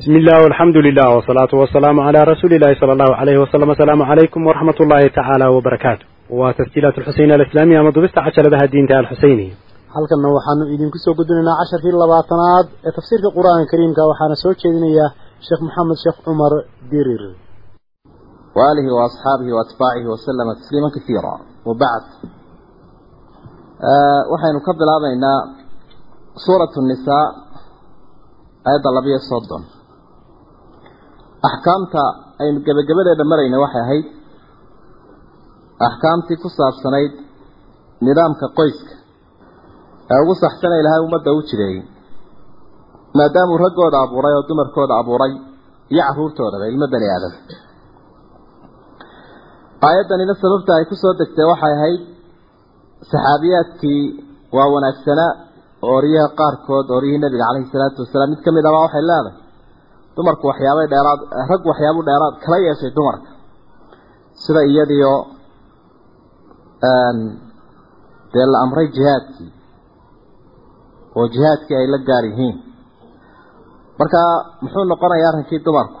بسم الله والحمد لله والصلاة والسلام على رسول الله صلى الله عليه وسلم السلام عليكم ورحمة الله تعالى وبركاته وتسجيلات الحسين الإسلامية مضبست عشر بها الدين تعالى الحسيني halkanna waxaanu idinku soo gudbinaynaa casharkii labaatanaad ee tafsiirka qur-aanka kariimka waxaana soo jeedinayaa sheekh maxamed sheekh cumar dirir وآله وأصحابه وأتباعه وسلم تسليما كثيرا وبعد آه وحين نقبل هذا سورة النساء آية اللبية الصدن axkaamta aynu gebagabadeeda marayna waxay ahayd axkaamtii ku saabsanayd nidaamka qoyska ee ugu saxsana ilahay ummadda u jireeyey. Maadaamuu raggooda abuuray oo dumarkooda abuuray iyo caruurtoodaba ilmo bani aadam. Aayaddanina sababta ay ku soo degtay waxay ahayd saxaabiyaadkii waa wanaagsanaa ooriyaha qaarkood ooriyihii nabiga caleyhi salaatu wasalaam. Mid ka mid ahbaa waxay leedahay dumarku waxyaabay dheeraad rag waxyaabuu dheeraad kala yeeshay dumarka. Sida iyadiio dee la amray jihaadkii oo jihaadkii ay la gaar yihiin. Marka muxuu noqonayaa arrinkii dumarku?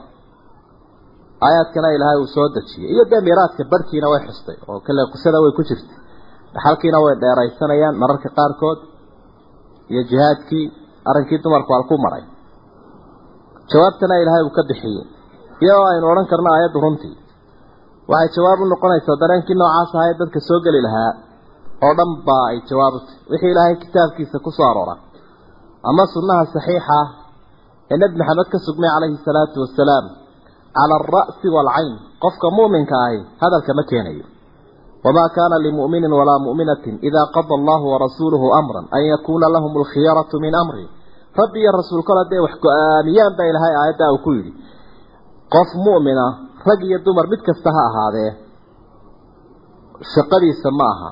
Aayaadkana ilaahay uu soo dejiyey iyo dee miiraadka barhkiina way xustay oo kale qisada way ku jirtay. Dhaxalkiina way dheeraysanayaan mararka qaarkood iyo jihaadkii arrinkii dumarku halku maray jawaabtana ilaahay uu ka bixiyey iyadoo aynu odhan karno aayaddu runtii. Waxay jawaab u noqonaysaa dareenkii noocaas ahaa ee dadka soo geli lahaa. Oo dhan baa ay jawaabtay wixii ilaahay kitaabkiisa ku soo aroora ama sunnaha saxiixa ah ee nebi maxamed ka sugnay calayhi salaatu wasalaam cala alra'si waalcayn qofka mu'minka ahi hadalka ma keenayo. Wamaa kaana limu'minin walaa mu'minatin idaa qada allahu warasuuluhu amran an yakuuna lahum alkhiyaratu min amri rabbi iyo rasuul kol hadday wax go'aamiyaan baa ilahay aayaddaa uu ku yidhi. Qof mu'mina rag iyo dumar mid kasta ha ahaadee shaqadiisa ma aha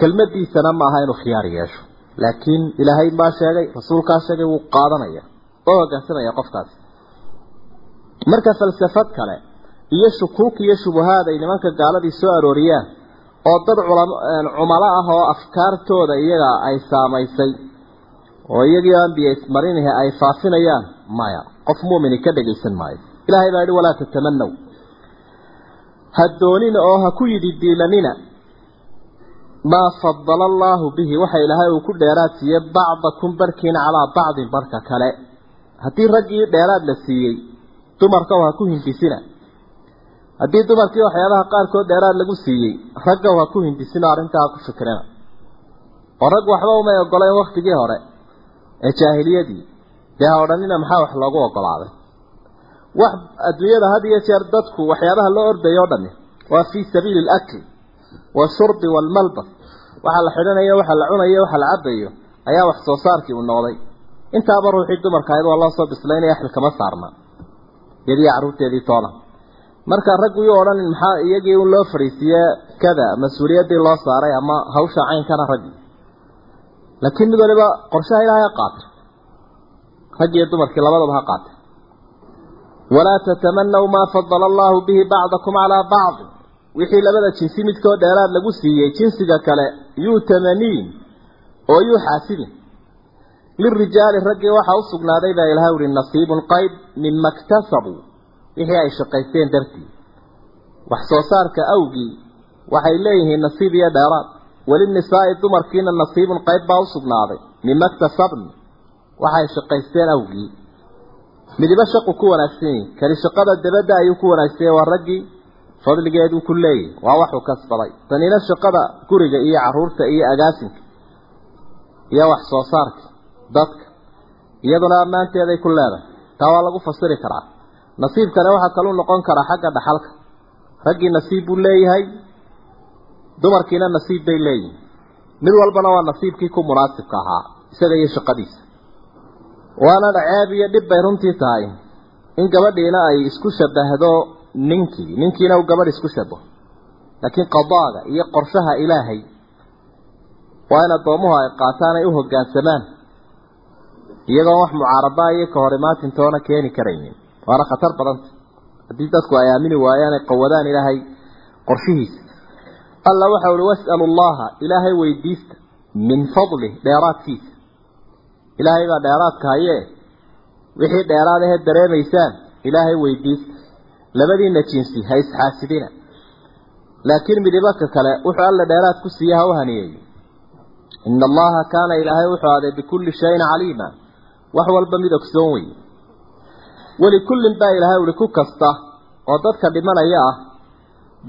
kelmadiisana ma aha inuu khiyaar yeesho. Laakiin ilaahay baa sheegay rasuulkaa sheegay wuu qaadanaya oo hoggaansamaya qofkaasi marka falsafad kale iyo shukuuk iyo shubahaad ay nimanka gaaladii soo arooriyaan oo dad cumalo ah oo afkaartooda iyaga ay saamaysay oo iyagii ambiya ismarinaha ay faafinayaan maya qof mu'mini ka dhagaysan maayo. Ilaahay baa yidhi walaa tatamanaw ha doonina oo ha ku yidhi diilanina. Maa fadala allaahu bihi waxa ilaahay uu ku dheeraad siiyey bacdakum barhkiina calaa bacdin barhka kale. Haddii raggii dheeraad la siiyey dumarka ha ku hindisina. Haddii dumarkii waxyaabaha qaarkood dheeraad lagu siiyey ragga ha ku hindisina arrintaa ku fikrina. Oo rag waxba umay ogoleen waktigii hore ee jaahiliyadii. Dee ha odhanina maxaa wax loogu ogolaaday? Wax adduunyada had iyo jeer dadku waxyaabaha loo ordayo o dhami waa fii sabiili alakli washurbi waalmalbas waxaa la xidhanayo waxa la cunayo waxa la cabayo ayaa wax soo saarkii uu noqday. Intaaba ruuxii dumarka ahayd waa loo soo bislaynaya xil kama saarna. Iyadii carruurteedii toona. Marka raggu yuu odhanin maxaa iyagii un loo fadhiisiiye kada mas'uuliyaddii loo saaray ama hawsha caynkana raggii laakiin mid waliba qorshaha ilaahay ha qaatay raggiiyo dumarkii labadaba ha qaatay walaa tatamanaw maa fadala allaahu bihi bacdakum calaa bacdi wixii labada jinsi midkoo dheeraad lagu siiyey jinsiga kale yuu tamaniin oo yuu xaasidin lirijaali raggii waxaa u sugnaaday baa ilahay uhi nasiibun qayb mima ktasabuu wixii ay shaqaysteen dartii. Wax soo saarka awgii waxay leeyihiin nasiib iyo dheeraad welinisaa'i dumarkiina nasiibun qayb baa u sugnaaday mima ktasabn waxay shaqaysteen awgii midiba shaqu ku wanaagsan yihi kani shaqada dabadda ayuu ku wanaagsanyahy waa raggii fadligeeduu ku leeyahy waa waxuu kasbaday tanina shaqada guriga iyo carruurta iyo agaasinka iyo wax soo saarka dadka iyaduna ammaanteeday ku leedahay taa waa lagu fasiri karaa nasiibkana waxaa kaluu noqon karaa xagga dhaxalka raggii nasiib buu leeyahay dumarkiina nasiib bay leeyihiin mid walbana waa nasiibkii ku munaasibka ahaa isaga iyo shaqadiisa. Waana ceeb iyo dhib bay runtii tahay. In gabadhiina ay isku shabahdo ninkii ninkiina uu gabadh isku shabaho laakiin qadaaga iyo qorshaha ilaahay waa in addoomuhu ay qaataan ay u hoggaansamaan iyagoon wax mucaarabaa iyo ka hor imaatintoona keeni karaynin waana khatar badanta haddii dadku ay aamini waayaan ay qawadaan ilaahay qorshihiisa alla waxa uhi was'alu allaha ilaahay weydiista min fadlih dheeraadkiisa. Ilaahay baa dheeraadka hayee wixii dheeraad ahee dareemaysaan ilaahay weydiista. Labadiina jinsi ha isxaasidina laakiin midibaka kale wuxuu alla dheeraad ku siiye ha u haniyeeyo ina allaha kaana ilaahay wuxuu aaday bikulli shayin caliima. Wax walba mid ogsoon wey welikullin baa ilaahay uhi ku kasta oo dadka dhimanaya ah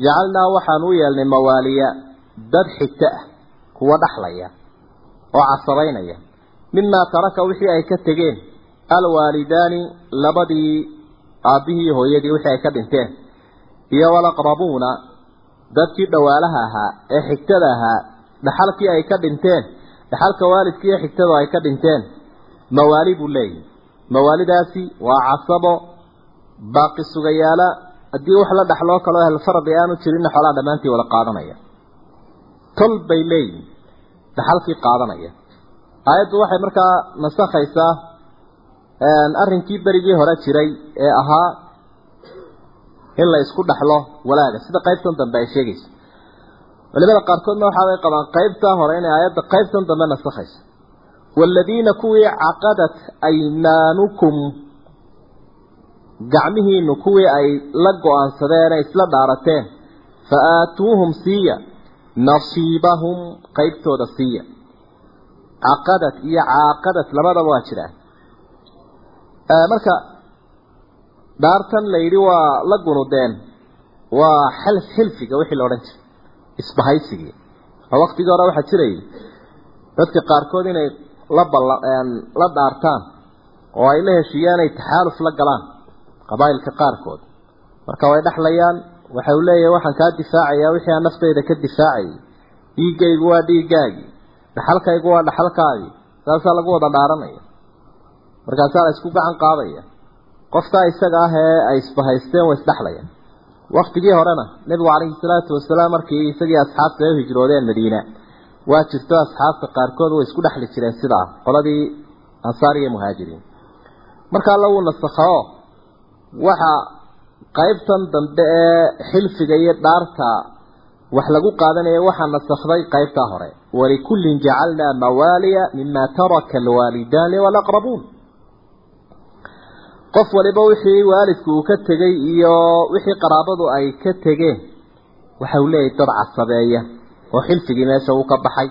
jacalnaa waxaan u yeelnay mawaaliya dad xigto ah kuwa dhaxlaya oo casabaynaya mimaa taraka wixii ay ka tegeen? Alwaalidaani labadii aabbihii iyo hooyadii wixii ay ka dhinteen. Iyo walaqrabuuna dadkii dhawaalaha ahaa ee xigtada ahaa dhaxalkii ay ka dhinteen dhaxalka waalidkii iyo xigtadu ay ka dhinteen. Mawaali buu leeyahy mawaalidaasi waa casabo baaqi sugayaala haddii wax la dhaxloo kaloo helfardi aanu jirinna xoolaha dhammaantii wada qaadanaya. Tol bay leeyihiin dhaxalkii qaadanaya. Aayaddu waxay markaa nasakhaysaa arrinkii berigii hore jiray ee ahaa in la isku dhaxlo walaaga sida qaybtan dambe ay sheegayso culimada qaarkoodna waxaabay qabaan qaybtaa hore inay aayadda qaybtan dambe nasakhayso. Waaladiina kuwii caqadat aymaanukum gacmihiinu kuwii ay la go'aansadeen ee isla dhaarateen fa aatuuhum siiya nasiibahum qaybtooda siiya. Caqadad iyo caaqadad labadaba waa jiraan. Marka dhaartan la yidhi waa la gunudeen waa xalf xilfiga wixii la odhan jiray isbahaysigii. Oo waktigii hore waxaa jirayay dadka qaarkood inay la balla la dhaartaan oo ay la heshiiyaan ay taxaaluf la galaan qabaa'ilka qaarkood. Marka way dhexlayaan waxa uu leeyahay waxaan kaa difaacayaa wixii aan naftayda ka difaacayay dhiiggaygu waa dhiiggaagii. Dhaxalkaygu waa dhaxalkaagii. Saasaa lagu wada dhaaranaya. Markaasaa la isku gacan qaadaya. Qofkaa isaga ah ee ay isbahaysteen way isdhexlayaan waktigii horena nebigu calayhi salaatu wasalaam markii isagii asxaabta ay u hijroodeen madiina waa jirto asxaabta qaarkood way isku dhexli jireen sidaa qoladii ansaar iyo muhaajiriin. Marka alla wuu waxa qaybtan dambe ee xilfiga iyo dhaarta wax lagu qaadanaya waxaa nasakhday qaybtaa hore. Walikullin jacalnaa mawaaliya mima taraka alwaalidaani walaqrabuun qof waliba wixii waalidku uu ka tegay iyo wixii qaraabadu ay ka tegeen waxa uu leeyahay dad casabeeya oo xilfigii meesha uu ka baxay.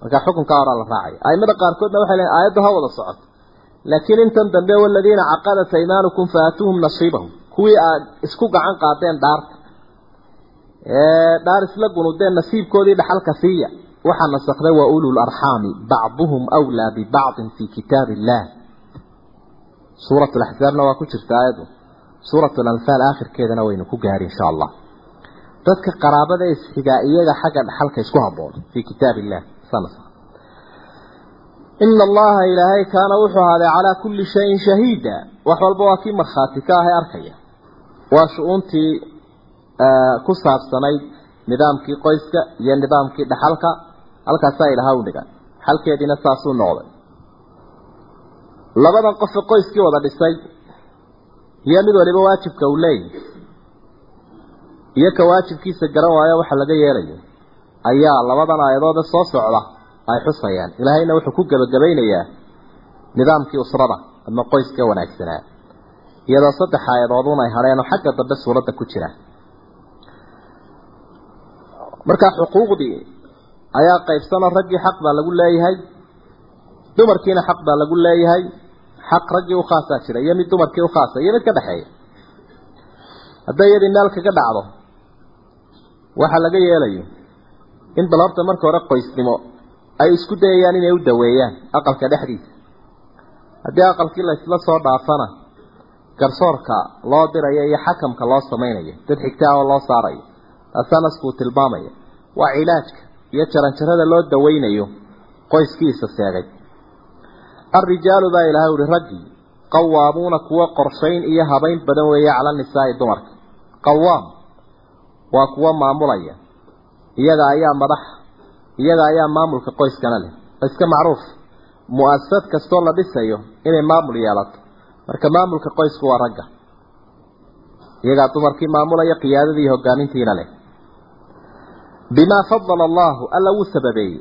Marka xukunkaa horaa la raacaya aimada qaarkoodna waxay leeyiin aayaddu ha wada socoto laakiin intan dambe waladiina caqadat aymaanukum faatuuhum nasiibahum. Kuwii aad isku gacan qaadeen dhaarta. Dhaar isla gunudeen nasiibkoodii dhaxalka siiya. Waxaa nasakday wa ulul arxaami bacduhum wlaa bibacdin fii kitaab illah suurat laxzaabna waa ku jirta aayaddu suurat lanfaal aakhirkeedana waynu ku gaari insha allah dadka qaraabada isxigaa iyaga xagga dhaxalka isku haboon fii kitaab illah ina allaha ilaahay kaana wuxuu ahaaday calaa kulli shayin shahiida wax walba waa kii markhaati ka ahay arkaya waa shu-uuntii ku saabsanayd nidaamkii qoyska iyo nidaamkii dhaxalka halkaasaa ilaha u dhigan xalkeediina saasuu noqday labadan qofe qoyskii wada dhisay iyo mid waliba waajibka uu leeyahy iyo ka waajibkiisa garan waayo waxa laga yeelayo ayaa labadan aayadoode soo socda ay xusayaan ilaahayna wuxuu ku gebagabaynayaa nidaamkii usrada ama qoyska wanaagsanaa iyadoo saddex aayadoodun ay hadheen oo xagga dambe suuradda ku jira. Markaa xuquuqdii ayaa qaybsanoo raggii xaq baa lagu leeyahay dumarkiina xaq baa lagu leeyahay xaq raggii ukhaasaa jira iyo mid dumarkii ukhaasa iyo mid ka dhexeeya. Hadday iyadii meel kaga dhacdo waxa laga yeelayo in bal horta marka hore qoysnimo ay isku dayayaan inay u daweeyaan aqalka dhexdiisa. Haddii aqalkii la isla soo dhaafana garsoorka loo dirayo iyo xakamka loo samaynayo dad xigtaa oo loo saarayo taasaa naskuu tilmaamaya. Waa cilaajka iyo jaranjarada loo daweynayo qoyskiisa seegay. Alrijaalu baa ilahay uhi raggii qawaamuuna kuwa qorshayn iyo habayn badan weeye cala nisaa'i dumarka. Qawaam waa kuwa maamulaya iyaga ayaa madax iyaga ayaa maamulka qoyskana leh. Iska macruuf. Mu'asasad kastoo la dhisayo inay maamul yeelato. Marka maamulka qoysku waa ragga. Iyagaa dumarkii maamulaya qiyaadadii iyo hogaamintiina leh. Bimaa fadala allahu alla wuu sababeeyey.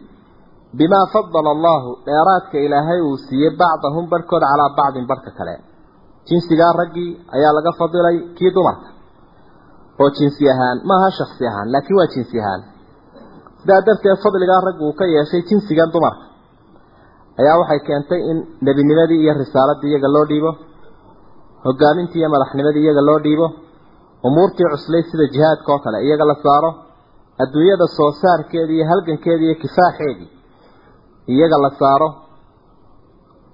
Bimaa fadala allahu dheeraadka ilaahay uu siiyey bacdahum barhkood calaa bacdin barhka kale. Jinsigaa raggii ayaa laga fadilay kii dumarka. Oo jinsi ahaan maaha shaksi ahaan laakiin waa jinsi ahaan sidaa darteed fadligaa raggu uu ka yeeshay jinsigan dumarka ayaa waxay keentay in nebinimadii iyo risaaladii iyaga loo dhiibo hogaamintii iyo madaxnimadii iyaga loo dhiibo umuurtii cuslay sida jihaadka oo kale iyaga la saaro adduunyada soo saarkeedii iyo halgankeedii iyo kifaaxeedii iyaga la saaro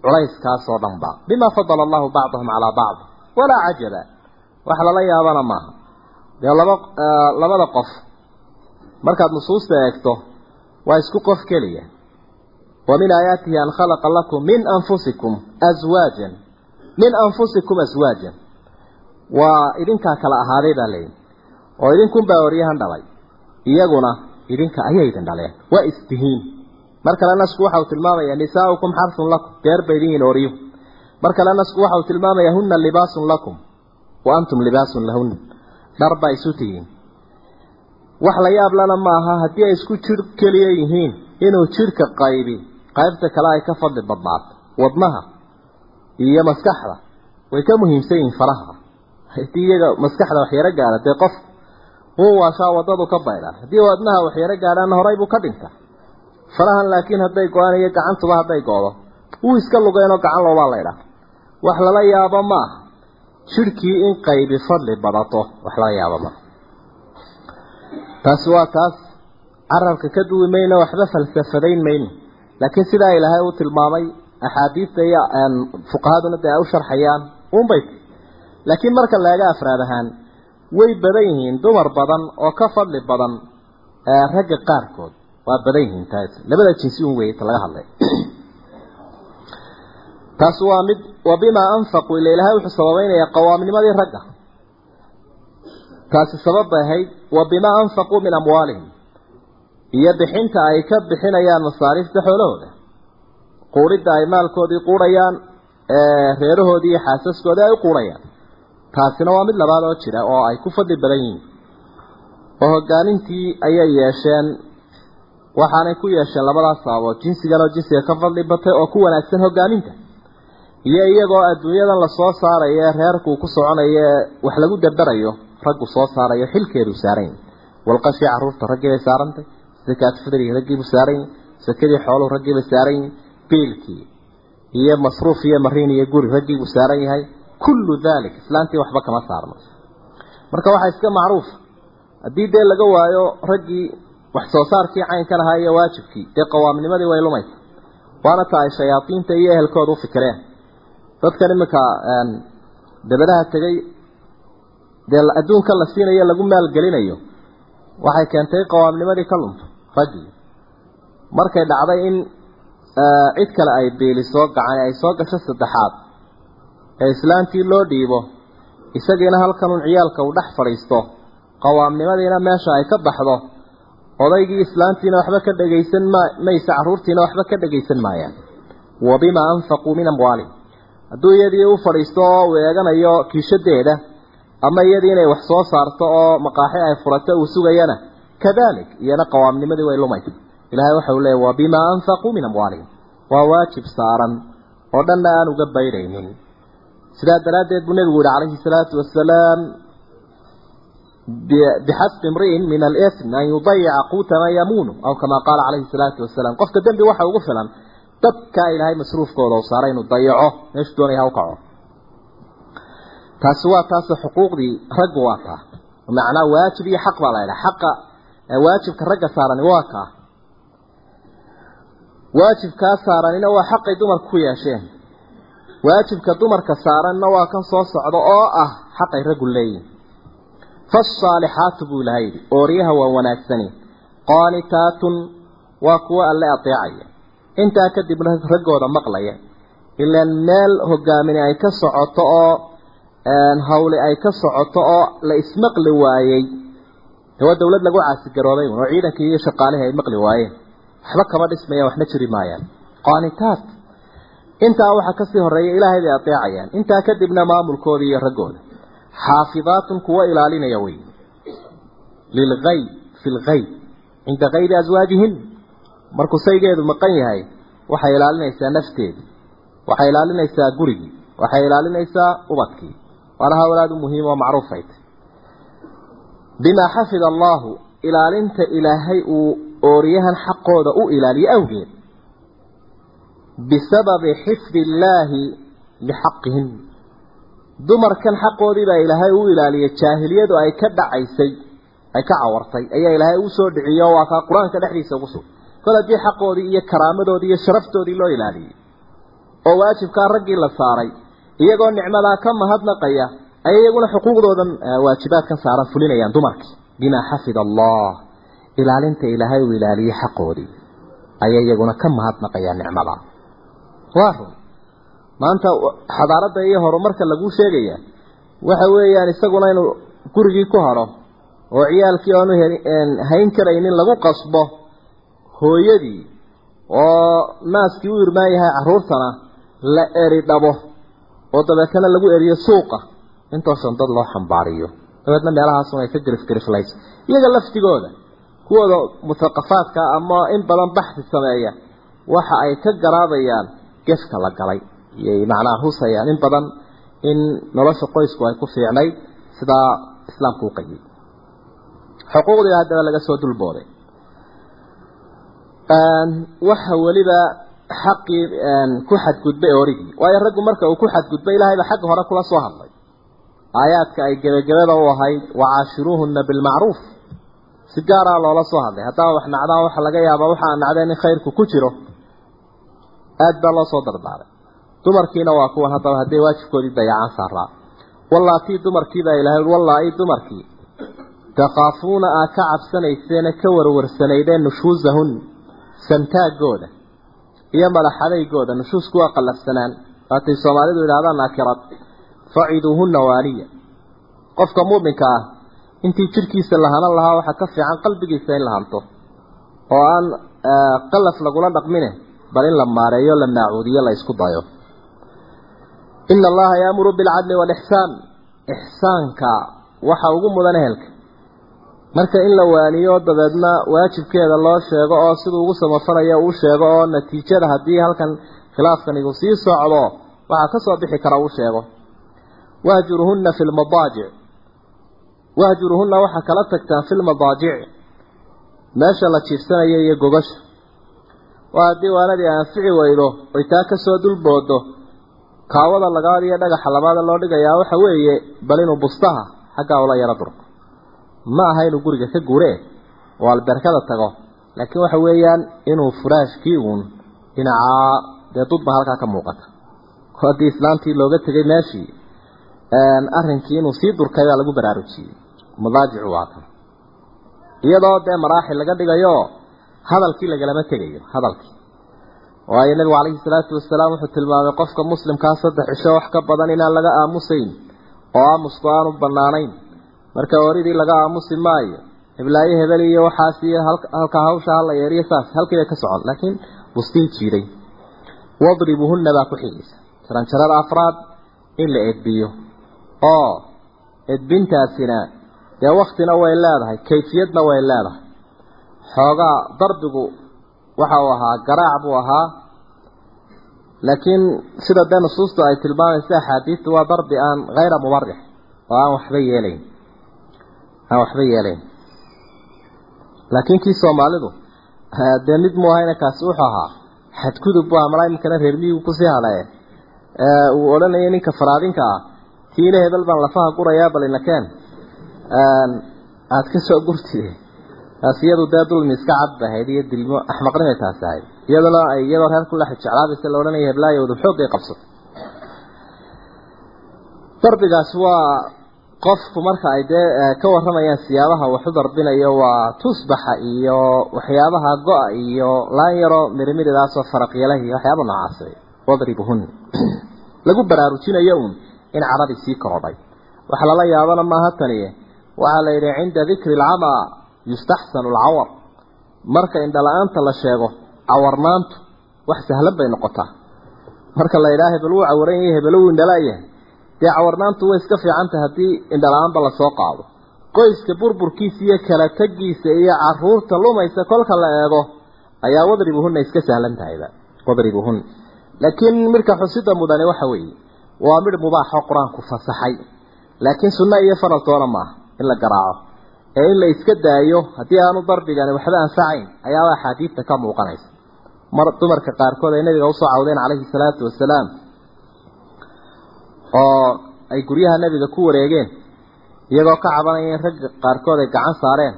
culayskaasoo dhanba. Bimaa fadala allahu bacdahum calaa bacd. Walaa cajaba wax lala yaabana maaha. Dee laba labada qof markaad nusuusta eegto waa isku qof keliya. Wa min aayaatihi an khalaqa lakum min anfusikum aswaajan min anfusikum aswaajan waa idinkaa kala ahaaday baa leeyihi oo idinkunbaa oryahan dhalay. Iyaguna idinka ayay idin dhaleen. Waa isdihiin mar kale nasku waxa uu tilmaamayaa nisaaukum xarsun lakum. Beer bay idin yihiin oryo mar kale nasku waxa uu tilmaamayaa hunna libaasun lakum. Wa antum libaasun lahunna. Dhar baa isu tihiin wax la yaab lana maaha haddii ay isku jir keliya yihiin inuu jidhka qaybi qaybta kale ay ka fadli badnaato wadnaha iyo maskaxda way ka muhiimsan yihiin faraha. Haddii iyaga maskaxda waxyaro gaara dee qof wuu waashaa waddadu ka baydhaan haddii wadnaha waxyaro gaadhaana horay buu ka dhinta. Farahan laakiin hadday go'aan iyo gacantuba hadday go-do wuu iska lugeenoo gacan loobaa laydhaa wax lala yaabo maaha. Jidhkii in qaybi fadli badato wax lala yaabo maaha taasi waa taas. Carabka ka duwi mayno waxba falsafadayn mayno laakiin sidaa ilaahay uu tilmaamay axaadiista iyo fuqahaduna dee ay u sharxayaan unbay laakiin marka laga afraad ahaan way badan yihiin dumar badan oo ka fadli badan ragga qaarkood. Waa badan yihiin taas. Labada jinsi un weeye ta laga hadlay. Taas waa mid wa bimaa anfaquu ila ilaahay wuxuu sababaynayaa qawaamnimadii ragga taasi sabab bay ahayd wa bimaa anfaquu min amwaalihim. Iyo bixinta ay ka bixinayaan masaariifta xoolahooda. Quudhidda ay maalkoodii quudhayaan reerahoodii iyo xaasaskoodii ay u quudhayaan taasina waa mid labaad oo jira oo ay ku fadli badan yihiin. Oo hogaamintii ayay yeesheen waxaanay ku yeesheen labadaas sababood jinsigan oo jinsiga ka fadli batay oo ku wanaagsan hogaaminta iyo iyagoo adduunyadan la soo saarayo ee reerkuu ku soconayo wax lagu daberayo raggu soo saarayo xilkeedu saaran yahay walqashii carruurta raggii bay saarantay. Sakaat fidriga raggiibuu saaran yahay sakadii xooluhu raggii bay saaran yihiin biilkii iyo masruuf iyo mariin iyo guri raggiibuu saaran yahay. Kullu dalik islaantii waxba kama saarno. Marka waxaa iska macruuf haddii dee laga waayo raggii wax soo saarkii caynkan ahaa iyo waajibkii dee qawaamnimadii way lumaysa waana ta ay shayaadiinta iyo ehelkooda u fikireen dadkan iminka dabadaha tegay dee adduunkan la siinayo lagu maalgelinayo waxay keentay qawaamnimadii ka lunto raggii markay dhacday in cid kale ay beeliso gacani ay soo gasho saddexaad ee islaantii loo dhiibo isagiina halkanun ciyaalka uu dhex fadhiisto qawaamnimadiina meesha ay ka baxdo odaygii islaantiina waxba ka dhagaysan ma mayse carruurtiina waxba ka dhagaysan maayaan. Wa bimaa anfaquu min amwaalihim hadduu iyadii u fadhiisto oo uu eeganayo kiishadeeda ama iyadii inay wax soo saarto oo maqaaxi ay furato uu sugayana kadalik iyana qawaamnimadii way lumaysa. Ilaahay waxa uu leeyahy wa bimaa anfaquu min amwaalihim. Waa waajib saaran oo dhanna aan uga baydhaynin sidaa daraaddeed buu nebigu yihi calayhi salaatu wasalaam bixasbi imri'in min alism an yudayica quuta man yamuunu. Aw kamaa qaala calayhi salaatu wasalaam qofka dembi waxa ugu filan dadkaa ilaahay masruufkooda u saaray inuu dayaco meeshu doonaya u kaco taasi waa taas xuquuqdii raggu waa taa. Macnaa waajib iyo xaq baa la yidhaha. Xaqa waajibka ragga saarani waa kaa waajibkaa saaranina waa xaqay dumarku ku yeesheen. Waajibka dumarka saaranna waa kan soo socda oo ah xaqay raggu leeyihiin faasaalixaatu buu ilahay yidhi ooryaha waa wanaagsani. Qaanitaatun waa kuwa alle adeecaya intaa kadibna raggooda maqlaya. Ilaan meel hogaamini ay ka socoto oo hawli ay ka socoto oo la ismaqli waayey. Waa dawlad lagu caasigaroobay oo ciidankii iyo shaqaalihii ay maqli waayeen. Waxba kama dhismayaan waxna jiri maayaan. Qaanitaat intaa waxaa ka sii horreeya ilaahay bay adeecayaan intaa kadibna maamulkooda iyo raggooda. Xaafidaatun kuwa ilaalinaya wey lilgayb fi lgayb cinda kayri aswaajihin markuu saygeedu maqan yahay waxay ilaalinaysaa nafteedi waxay ilaalinaysaa gurigii waxay ilaalinaysaa ubadkii. Waana hawlaadu muhiim oo macruufayt bimaa xafida allaahu ilaalinta ilaahay uu ooriyahan xaqooda u ilaaliyo awgeed. Bisababi xifdi illaahi lixaqihin dumarkan xaqoodii baa ilaahay u ilaaliyay jaahiliyadu ay ka dhacaysay ay ka cawartay ayaa ilaahay u soo dhiciyo waa kaa qur'aanka dhexdiisa ugu sug kol haddii xaqoodii iyo karaamadoodii iyo sharaftoodii loo ilaaliyey oo waajibkaa raggii la saaray iyagoo nicmadaa ka mahadnaqaya ay iyaguna xuquuqdoodan waajibaadkan saaran fulinayaan dumarkii bimaa xafida allah ilaalinta ilaahay uu ilaaliyey xaqoodii. Ayay iyaguna ka mahadnaqayaan nicmadaa. Waa run. Maanta xadaaradda iyo horumarka laguu sheegaya waxa weeyaan isaguna inuu gurigii ku hadho oo ciyaalkii aanu hayn karaynin lagu qasbo hooyadii oo naaskii u irmaan yahay carruurtana la eri dhabo oo dabeetana lagu eriyo suuqa. Intoosan dad loo xambaariyo. Dabeedna meelahaasun ay ka garifgariflayso iyaga laftigooda kuwooda mutaqafaadka ama in badan baxsi sameeya waxa ay ka garaabayaan gefka la galay. Iyay macnaha husayaan in badan in nolosha qoysku ay ku fiicnay sidaa islaamku u qayay xuquuqdii haddaba laga soo dulbooday waxa weliba xaqii ku xadgudbay origii waayo raggu marka uu ku xadgudbay ilaahayba xagga hore kula soo hadlay. Aayaadka ay gebagabada u ahayd wacaashiruuhuna bilmacruuf si gaaraa loola soo hadlay. Haddaba wax nacdaan waxa laga yaabaa waxaa nacdeen in khayrku ku jiro aad baa loo soo dardaaray. Dumarkiina waa kuwan haddaba hadday waajibkoodii dayacaan saaraa wallaatii dumarkiibaa ilaahay wallaa-i dumarkii takaafuuna aad ka cabsanayseene ka warwarsanaydeen nushuusahun santaagooda iyo madaxadaygooda nushuusku waa qallafsanaan. Waatay soomaalidu yidhahdaan naakirad faciduuhunna waaniya qofka muuminka ah intii jidhkiisa la hanan lahaa waxaa ka fiican qalbigiisa in la hanto. Oo aan qalaf lagula dhaqmine bal in la maareeyo la maacuudiyo la isku dayo. Ina allaha yaamuru bilcadli waalixsaan ixsaanka waxa ugu mudan ehelka marka in la waaniyo dabeedna waajibkeeda loo sheego oo siduu ugu samafalayo uu sheego oo natiijada haddii halkan khilaafkan igu sii socdo waxaa ka soo bixi kara uu sheego. Wahjuruhunna fi lmadaajic wahjuruhunna waxaa kala tagtaan fi lmadaajic meesha la jiifsanayo iyo gogasha. Waa haddii waanadii anfici weydo oy taa ka soo dulboodo kaawada lagaad iyo dhagaxa labaada loo dhigayaa waxa weeye bal inuu bustaha xaggaa ula yaro durko ma aha inuu guriga ka guure? Oo alberkada tago. Laakiin waxa weeyaan inuu furaashkii uun dhinacaa dee dudba halkaa ka muuqata. Haddii islaantii looga tegay meeshii arrinkii inuu sii durkay baa lagu baraarujiyey. Madaajicu waa kan iyadoo dee maraaxil laga dhigayo hadalkii lagalama tegayo hadalkii. Waayo nabigu calayhi salaatu wasalaam wuxuu tilmaamay qofka muslimkaa saddex cisho wax ka badan inaan laga aamusayn oo aamusku aanu banaanayn marka oridii laga aamusi maayo hiblaayo hebel iyo waxaas iyo halkaa hawsha hala yeeriyo saas halkii bay ka socon. Laakiin bustii jiiday. Wadribuhunna baa ku xigaysa jaranjarada afraad in la edbiyo. Oo edbintaasina dee waktina way leedahay kayfiyadna way leedahay. Xoogaa darbigu waxa uu ahaa garaac buu ahaa. Laakiin sida dee nusuustu ay tilmaamaysa axaadiistu waa darbi aan hayra mubarix oo aan waxba yeelayn aan waxba yeelayn. Laakiin kii soomaalidu dee mid mu ahayna kaasi wuxuu ahaa xadgudub bu amalaa iminkana reer miyigu ku sii hadhaye uu odhanayay ninka faraadinka ah tiile hebel baan lafaha gurayaa bal inakeen aada ka soo gurtide taas iyadu dee dulmi iska cad bahayd iyo dilmo axmaqnimay taasi ahayd. Iyaduna ay iyadoo reer kula jeclaabaysa la odhanaya heblaayowda xoogay qabsatay. Darbigaas waa qofku marka ay dee ka waramayaan siyaabaha waxu darbinayo waa tusbaxa iyo waxyaabaha go-a iyo laan yaro mirimiridaasoo faraqyalaha iyo waxyaaba noocaas wadribuhun. Lagu baraarujinayo uun in carabi sii korodhay waxa lala yaabana maaha taniye waxaa la yidhi cinda dikri alcamaa yustaxsanu alcawar. Marka indhala-aanta la sheego cawarnaantu wax sahlan bay noqotaa. Marka la yidhaha hebel wuu cawaran yahay hebelo wuu indhalaayahay dee cawarnaantu way iska fiicantah haddii indhala-aanba la soo qaado. Qoyska burburkiisa iyo kala tegiisa iyo carruurta lumaysa kolka la eego ayaa wadribuhunna iska sahlan tahayba. Wadribuhunna laakiin midka xusida mudane waxa weeye waa midh mubaaxoo qur'aanku fasaxay. Laakiin sunno iyo faraltoona maaha in la garaaco. Ee in la iska daayo haddii aanu darbigani waxba anfacayn ayaaba axaadiidta ka muuqanaysa. Mar dumarka qaarkood ay nabiga u soo cawdeen calayhi salaatu wasalaam oo ay guryaha nabiga ku wareegeen iyagoo ka cabanaya in ragga qaarkood ay gacan saareen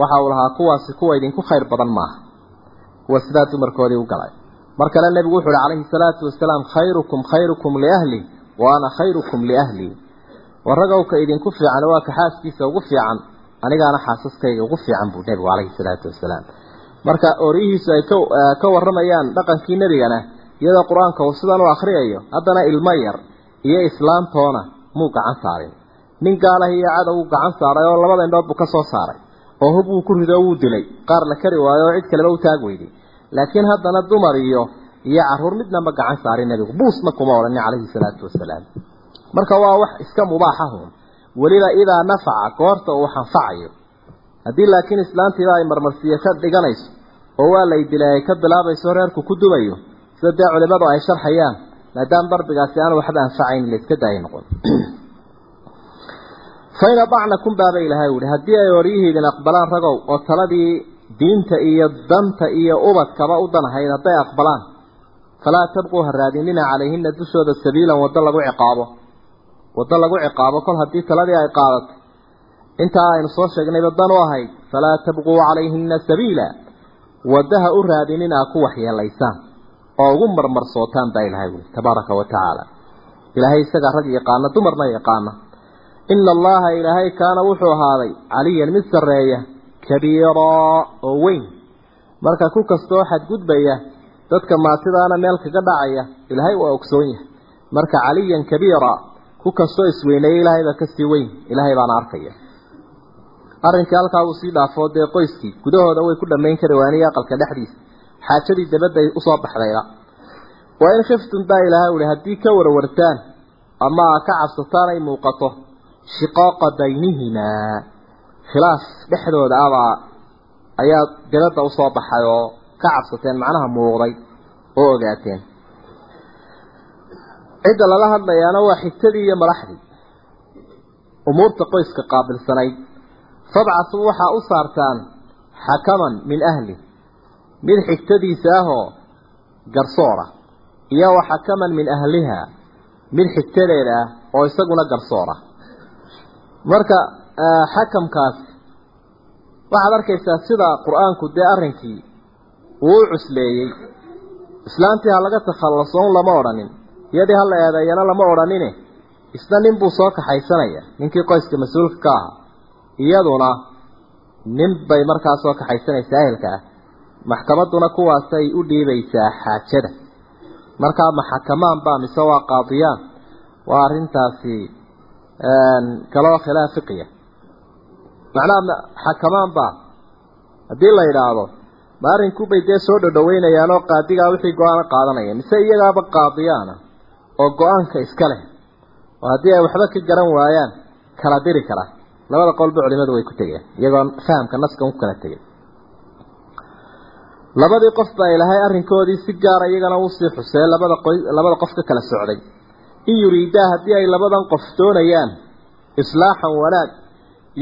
waxa uu lahaa kuwaasi kuwa idinku khayr badan maaha. Kuwa sidaa dumarkoodii u galay. Mar kale nebigu wuxu uhi calayhi salaatu wasalaam khayrukum khayrukum liahli wa ana khayrukum liahli. Waragowka idinku fiican waa ka xaaskiisa ugu fiican anigaana xaasaskayga ugu fiican buu nebigu calayhi salaatu wasalaam. Marka ooryihiisu ay ka waramayaan dhaqankii nebigana iyadoo qur'aanka uu sidan u akhriyayo haddana ilmo yar iyo islaamtoona muu gacan saarin nin gaalah iyo cadow uu gacan saaray oo labada indhood buu ka soo saaray oo hub uu ku rido wuu dilay. Qaar la kari waayo oo cid kaleba u taag weyday laakiin haddana dumar iyo iyo carruur midna ma gacan saarin nebigu. Buusna kuma odhanin calayhi salaatu wasalaam. Marka waa wax iska mubaaxahun weliba idaa nafaca goorta uu anfacayo haddii laakiin islaantiiba ay marmarsiiyo ka dhiganayso oo waa lay dilay ay ka bilaabayso reerku ku dumayo sida dee culimadu ay sharxayaan maadaama darbigaasi aan waxba anfacayn la iska daayay noqon. Fain adacnakum baaba ilahay uhi haddii ay oryihiidin aqbalaan ragow oo taladii diinta iyo danta iyo ubadkaba u danahayd hadday aqbalaan falaa tabquu ha raadinina calayhina dushooda sabiilan waddo lagu ciqaabo. Waddo lagu ciqaabo kol haddii taladii ay qaadato intaa aynu soo sheegnayba dan u ahayd falaa tabquu calayhina sabiila waddaha u raadinina ku waxyeelaysaan oo ugu marmarsootaan baa ilahay wuli tabaaraka wa tacaala. Ilaahay isagaa rag yaqaana dumarna yaqaana ina allaha ilaahay kaana wuxuu ahaaday caliyan mid sarreeya kabiiraa oo weyn. Marka ku kastoo xadgudbaya dadka maatidaana meel kaga dhacaya ilaahay waa ogsoon yahay. Marka caliyan kabiira ku kastoo isweyneeya ilaahay baa ka sii weyn ilaahay baana arkaya. Arrinkii halkaa uu sii dhaafoo dee qoyskii gudahooda way ku dhammayn kari waaniyo aqalka dhexdiisa xaajadii dabadday u soo baxdayba waa in khiftum baa ilaahay uhi haddii ka warwartaan ama ka cabsataan ay muuqato shiqaaqa baynihimaa khilaaf dhexdooda abaa ayaa dabadda u soo baxay oo ka cabsateen macnaha muuqday oo ogaateen. Cidda lala hadlayaana waa xigtadii iyo madaxdii. Umuurta qoyska qaabilsanayd fabcasuu waxaa u saartaan xakaman min ahli mid xigtadiisa ahoo garsoora iyo wa xakaman min ahliha mid xigtadeeda ah oo isaguna garsoora marka xakamkaas waxaad arkaysaa sida qur'aanku dee arrinkii uu u cusleeyey. Islaantii ha laga takhallasoon lama odhanin. Iyadii ha la eedeeyana lama odhanine. Isna nin buu soo kaxaysanaya ninkii qoyska mas'uulka ka ahaa. Iyaduna nin bay markaa soo kaxaysanaysaa ehelka ah maxkamadduna kuwaasay u dhiibaysaa xaajada. Markaa ma xakamaan baa mise waa qaadiyaan. Waa arrintaasi kaloo khilaaf fiqiya macnaha xakamaan baa haddii la yidhaahdo ma arrinkubay dee soo dhodhoweynayaan oo qaadigaa wixii go'aana qaadanaya. Mise iyagaaba qaadiyaana oo go'aanka iska leh. Oo haddii ay waxba ka garan waayaan kala diri kara. Labada qolba culimadu way ku tegeen iyagoo fahamka naskan ku kala tegay labadii qof baa ilaahay arrinkoodii si gaara iyagana u sii xusee labada qoy labada qof ka kala socday. In yuriidaa haddii ay labadan qof doonayaan islaaxan wanaag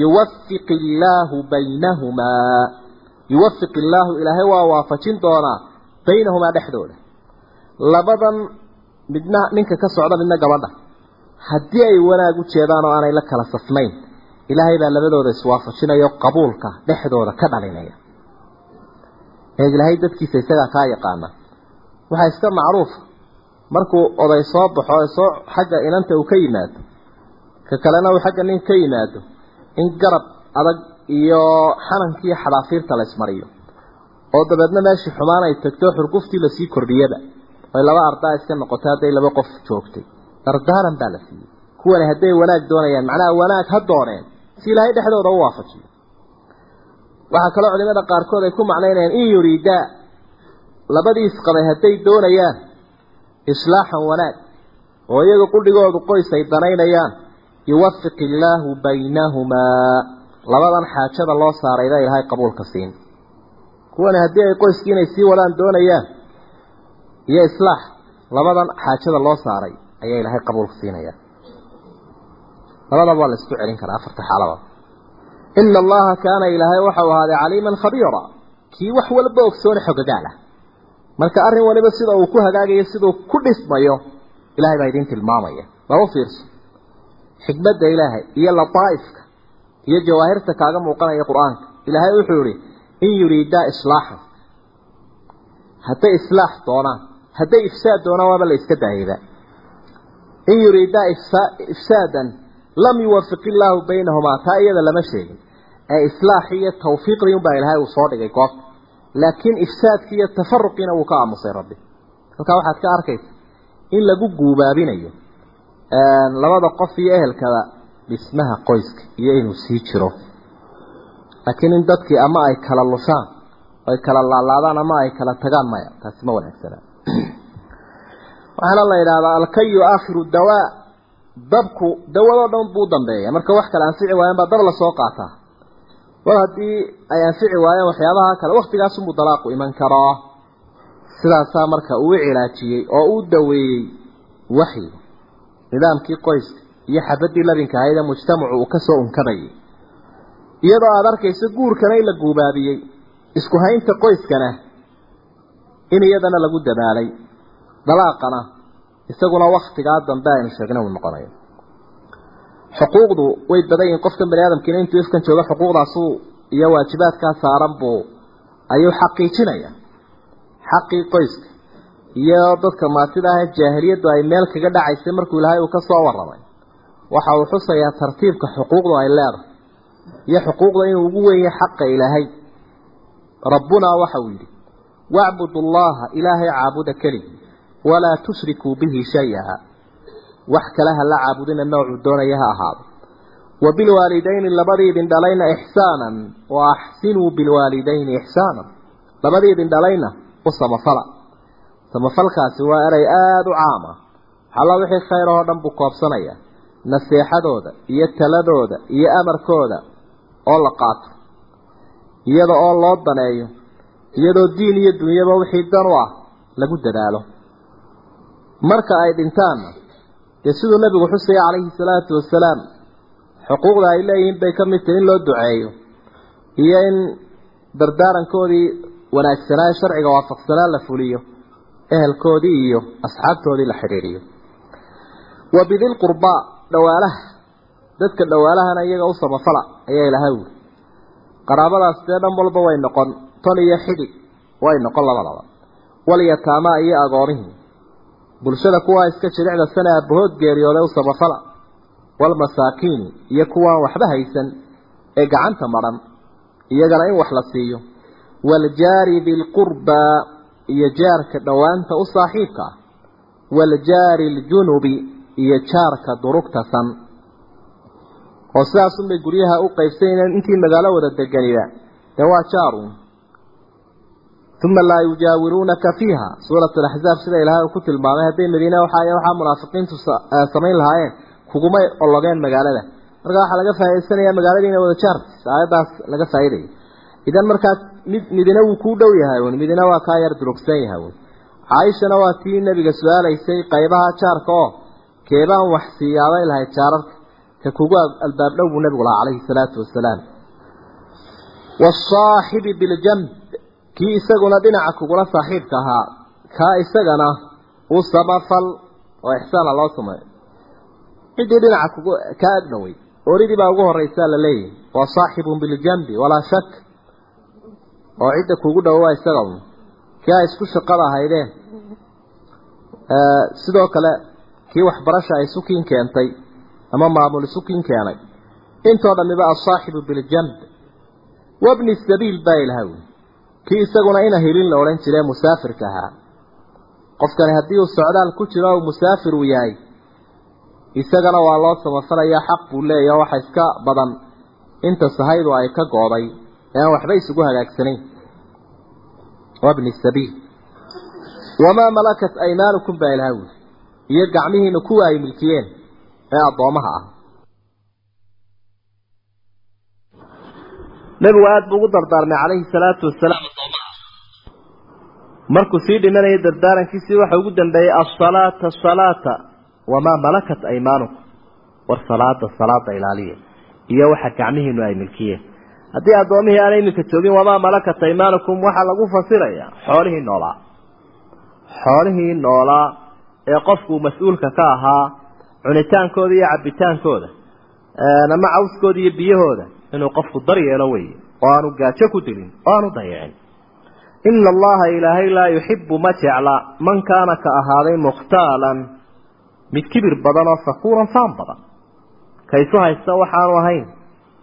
yuwafiq illaahu baynahumaa. Yuwafiq illaahu ilaahay waa waafajin doonaa baynahumaa dhexdooda. Labadan midna ninka ka socda midna gabadha. Haddii ay wanaag u jeedaan oo aanay la kala safnayn ilaahay baa labadooda iswaafajinayo qabuulka dhexdooda ka dhalinaya ee ilaahay dadkiisa isagaa kaa yaqaana. Waxaa iska macruufa markuu oday soo baxo ee soo xagga inanta uu ka yimaado ka kalena uu xagga nin ka yimaado in garab adag iyo xanankii xadaafiirta la ismariyo. Oo dabeedna meeshii xumaan ay tagto xurguftii la sii kordhiyaba. Oy laba ardaa iska noqoto hadday laba qof joogtay. Dardaaran baa la siiyey. Kuwani hadday wanaag doonayaan macnaha wanaag ha dooneen. Si ilaahay dhexdooda u waafajiyo waxaa kaloo culimada qaarkood ay ku macnaynayaan in yuriidaa labadii isqabay hadday doonayaan islaaxan wanaag oo iyaga qudhigoodu qoys ay danaynayaan yuwafiq illaahu baynahumaa. Labadan xaajada loo saaray baa ilaahay qabuulka siin. Kuwani haddii ay qoyskii inay sii wadaan doonayaan iyo islaax labadan xaajada loo saaray ayaa ilaahay qabuulka siinaya labadaba waa la isku celin karaa afarta xaalaba ina allaha kaana ilaahay waxau ahaaday caliiman khabiira kii wax walba ogsoone xogagaal ah marka arrin waliba sida uu ku hagaagayo siduu ku dhismayo ilahay baa idiin tilmaamaya baa u fiirso xikmadda ilaahay iyo lataa'ifka iyo jawaahirta kaaga muuqanaya qur'aanka ilaahay wuxuu yihi in yuriidaa islaaxan hadday islaax doonaan hadday ifsaad doonaan waaba la iska daayayba in yuriidaa ifsaadan lam yuwafiq illaahu baynahumaa taa iyada lama sheegin. Ee islaaxi iyo tawfiiqdii unbaa ilaahay uu soo dhigay goobta laakiin ifsaadkii iyo tafaruqiina wuu ka aamusay rabbi. Halkaa waxaad ka arkaysa in lagu guubaabinayo labada qof iyo ehelkaba dhismaha qoyska iyo inuu sii jiro. Laakiin in dadkii ama ay kala lushaan ay kala laalaadaan ama ay kala tagaan maya taasi ma wanaagsana waxaana la yidhaahdaa alkayu aakhiru dawaa dabku dawadoo dhan buu dambeeya. Marka wax kale anfici waayaan baa dab la soo qaataa mar haddii ay anfici waayeen waxyaabaha kale waktigaasunbuu dalaaqu iman karaa. Sidaasaa marka uu cilaajiyey oo uu daweeyey waxyiga nidaamkii qoyska iyo xabadii labinka ahayd ee mujtamacu uu ka soo unkabayay iyadoo aada arkayso guurkana in la guubaabiyey isku haynta qoyskana in iyadana lagu dadaalay. Dalaaqana isaguna waktigaa dambe aynu sheegna uu noqonayo. Xuquuqdu way badan yihiin. Qofkan bani aadamkiina intuu ifkan joogo xuquuqdaasu iyo waajibaadkaa saaran buu ayuu xaqiijinaya. Xaqii qoyska iyo dadka maatida ah jaahiliyaddu ay meel kaga dhacaysay markuu ilaahay uu ka soo warramay. Waxa uu xusayaa tartiibka xuquuqdu ay leedahay iyo xuquuqda inuu ugu weyn yahay xaqa ilaahay. Rabbunaa waxa uu yidhi wacbudu allaha ilaahay caabuda keligii walaa tushrikuu bihi shay-a. Wax kale ha la caabudina noocuu doonaya ha ahaado. Wa bilwaalidayni labadii idin dhalayna ixsaanan wa axsinuu bilwaalidayni ixsaanan. Labadii idin dhalayna u samafala. Samafalkaasi waa erey aada u caam ah wixii khayr oo dhan buu koobsanaya. Naseexadooda iyo taladooda iyo amarkooda oo la qaato. Iyada oo loo daneeyo. Iyadoo diin iyo dunyaba wixii dan u ah lagu dadaalo marka ay dhintaanna dee siduu nabigu xusaya calayhi salaatu wasalaam xuquuqda ay leeyihiin bay ka mid tahay in loo duceeyo iyo in dardaarankoodii wanaagsanaa sharciga waafaqsanaa la fuliyo ehelkoodii iyo asxaabtoodii la xidhiidhiyo. Wa bidil qurbaa dhawaalaha dadka dhawaalahana iyaga u samafala ayaa ilaahay wuli qaraabadaas dee dhan walba way noqon tol iyo xidhig way noqon labadaba. Walyataamaa iyo agoonihii bulshada kuwaa iska jilicda sana abahood geeriyooday u samafala walmasaakiini iyo kuwaan waxba haysan ee gacanta maran iyagana in wax la siiyo. Waaljaari bilqurbaa iyo jaarka dhowaanta u saaxiibka ah. Waaljaari aljunubi iyo jaarka durugta san. Oo sidaasunbay guryaha u qaybsanayeen intii magaalo wada deganiba dee waa jaarun uma laa yujaawiruunaka fiiha suurat alaxzaab sida ilaahay uu ku tilmaamay hadday madiina waxaa waxaa munaafiqiintu samayn lahaayeen kugumay ologeen magaalada. Marka waxaa laga faa'idaysanayaa magaaladii inay wada jaartis aayaddaas laga faa'iidaya idan markaa mid midina wuu kuu dhow yahay un midina waa kaa yar durugsan yahay un caaishana waa tii nabiga su'aalaysay qaybaha jaarka oo keebaan wax siiyaabay lahayd jaararka ka kugu albaab dhow buu nabigu lahaa calayhi salaatu wasalaam. Waasaaxibi biljanb kii isaguna dhinaca kugula saaxiibka ahaa kaa isagana u samafal oo ixsaana loo sameeyo ciddii dhinaca kugu kaa agdhoway oridii baa ugu horraysaa la leeyahay waa saaxibun biljanbi walaa shak. Oo cidda kugu dhowo waa isaga un kii ay isku shaqada ahaydeen sidoo kale kii waxbarasha ay sukiin keentay ama maamul sukiin keenay. Intoo dhammiba asaaxibu biljanb wabni sabiil baa ilaha wy kii isaguna ina hilin la odhan jire musaafirka ahaa. Qofkani haddii uu socdaal ku jiro uu musaafir uu yahay isagana waa loo samafalayaa xaq buu leeyahy waxa iska badan. Inta sahaydu ay ka gooday ee aan waxba isugu hagaagsanayn. Wabni sabiil. Wamaa malakat aymaanukum baa ilaha wuli iyo gacmihiina kuwa ay milkiyeen ee addoomaha ah. Nebigu aada buu ugu dardaarmay calayhi salaatu wasalaam markuu sii dhimanayay dardaarankiisii waxa ugu dambeeyey asalaata asalaata wamaa malakat aymaanukum. War salaada salaada ilaaliya iyo waxa gacmihiinu ay milkiyeen haddii addoomihii aan iminka joogin wamaa malakat aymaanukum waxaa lagu fasirayaa xoolihii noolaa. Xoolihii noolaa ee qofku mas'uulka ka ahaa cunitaankooda iyo cabitaankooda ama cawskooda iyo biyahooda inuu qofku daryeelo weeye oo aanu gaajo ku dilin oo aanu dayicin ina allaha ilaahay laa yuxibu ma jecla man kaana ka ahaaday mukhtaalan mid kibir badan oo fakuuran faan badan kaysu haysta waxaanu ahayn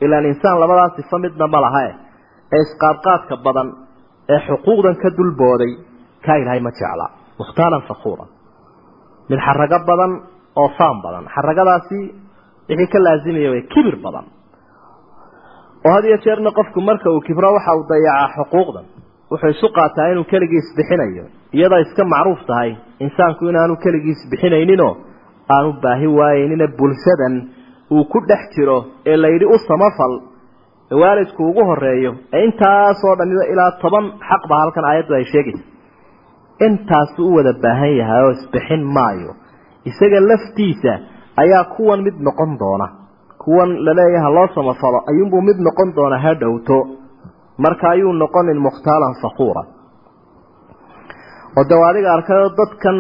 ilaan insaan labadaa sifo midna ma laha ee isqaadqaadka badan ee xuquuqdan ka dulbooday kaa ilaahay ma jecla mukhtaalan fakuuran mid xarago badan oo faan badan xaragadaasi wixii ka laazimaya way kibir badan oo had iyo jeerna qofku marka uu kibro waxa uu dayacaa xuquuqdan wuxuu isu qaataa inuu keligiis bixinayo. Iyadoo iska macruuf tahay insaanku inaanu keligiis bixinayninoo aanu baahi waayeynina bulshadan uu ku dhex jiro ee layidhi u samafal. Waalidku ugu horeeyo ee intaasoo dhamiba ilaa toban xaq baa halkan aayaddu ay sheegaysa. Intaasu u wada baahan yahay oo isbixin maayo. Isaga laftiisa ayaa kuwan mid noqon doona. Kuwan laleeyaha loo samafalo ayuunbuu mid noqon doona ha dhowto marka ayuu noqonin mukhtaalan fakuura oo daw adiga arkayoo dadkan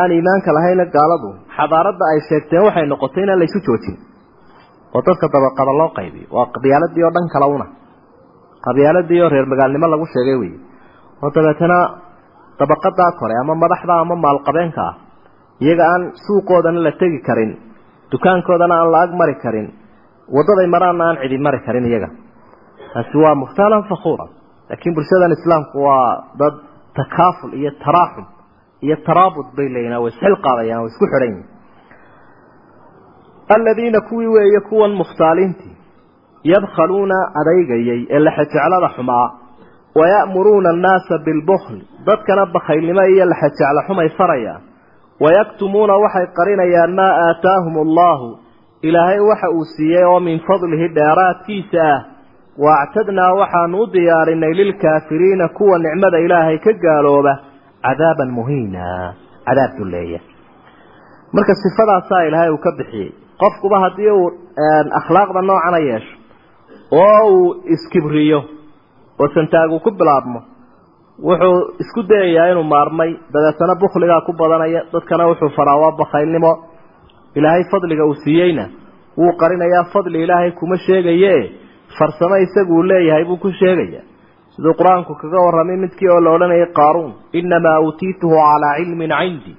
aan iimaanka lahayna gaaladu xadaaradda ay sheegteen waxay noqotay inaan laysu joojin. Oo dadka dabaqada loo qaybiyo waa qabyaaladii oo dhan kala una. Qabyaaladii oo reer magaalnimo lagu sheegay wey oo dabeetana dabaqadaa kore ama madaxda ama maalqabeenka ah iyaga aan suuqoodana la tegi karin dukaankoodana aan la ag mari karin wadaday maraana aan cidi mari karin iyaga taasi waa mukhtaalan fakuura laakiin bulshadan islaamku waa dad takaaful iyo taraaxum iyo taraabud bay leeyihiin way isxil qaadayaan way isku xidhan yihiin aladiina kuwii weeye kuwan mukhtaaliintii yadkhaluuna adeygayay ee laxajeclada xumaa waya'muruuna annaasa bilbukli dadkana bakhaylnimo iyo laxajeclo xumay farayaan. Wayaktumuuna waxay qarinayaan maa aataahum allahu ilaahay waxa uu siiyey oo min fadlihi dheeraadkiisa ah waactadnaa waxaanu u diyaarinay lilkaafiriina kuwa nicmada ilaahay ka gaalooba cadaaban muhiina cadaab duleeya marka sifadaasaa ilaahay uu ka bixiyey. Qofkuba haddii uu akhlaaqda noocana yeesho oo uu iskibriyo oo santaagu ku bilaabmo wuxuu isku dayayaa inuu maarmay dabeetana bukligaa ku badanaya dadkana wuxuu faraa waa bakhaylnimo. Ilaahay fadliga uu siiyeyna wuu qarinayaa fadli ilaahay kuma sheegaye farsamo isaguu leeyahay buu ku sheegaya. Siduu qur'aanku kaga warramay midkii oo la odhanayay qaaruun innamaa uutiituhu calaa cilmin cindi.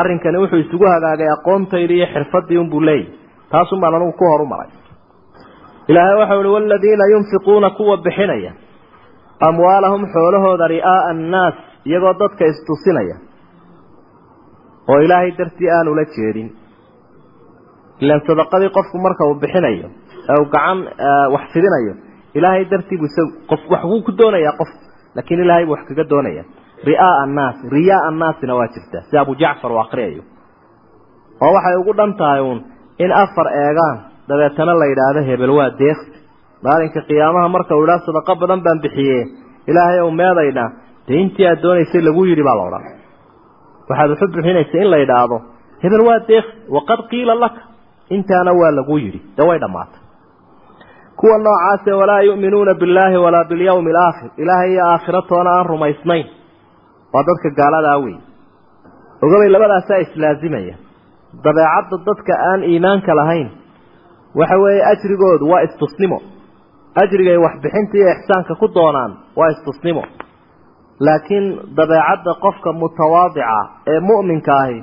Arrinkani wuxuu isugu hagaagay aqoontayda iyo xirfadii unbuu leeyahy taasun baan anugu ku horu maray ilaahay waxau ihi waladiina yunfiquuna kuwa bixinaya amwaalahum xoolahooda ri'aa'a annaas iyagoo dadka istusinaya oo ilaahay dartii aan ula jeedin. Ilaan sadaqadii qofku marka uu bixinayo gacan wax fidinayo. Ilaahay dartii buu isagu qof wax wuu ku doonayaa qof laakiin ilaahay buu wax kaga doonaya. Ri'aa'a annaas riyaa annaasina waa jirtaa si abu jacfar uu akriyayo oo waxay ugu dhan tahay uun in afar eegaan dabeetana la yidhaahdo hebel waa deeqsi maalinka qiyaamaha marka uu idhaha sadaqo badan baan bixiye ilaahay ou meedayna dee intii aad doonaysay lagu yidhi baa la odhan. Waxaad waxu bixinaysay in la yidhaahdo hebel waa deeqsi waqad qiila laka intaana waa lagu yidhi. Dee way dhammaatay kuwa noocaase walaa yu'minuuna billaahi walaa bilyawmi alaakhir ilaahay iyo aakhiratoona aan rumaysnayn. Waa dadka gaaladaa wey ogabay labadaasaa islaazimaya. Dabeecadda dadka aan iimaanka lahayn waxa weeye ajrigoodu waa istusnimo. Ajrigay waxbixinta iyo ixsaanka ku doonaan waa istusnimo. Laakiin dabeecadda qofka mutawaadica ee mu'minka ahi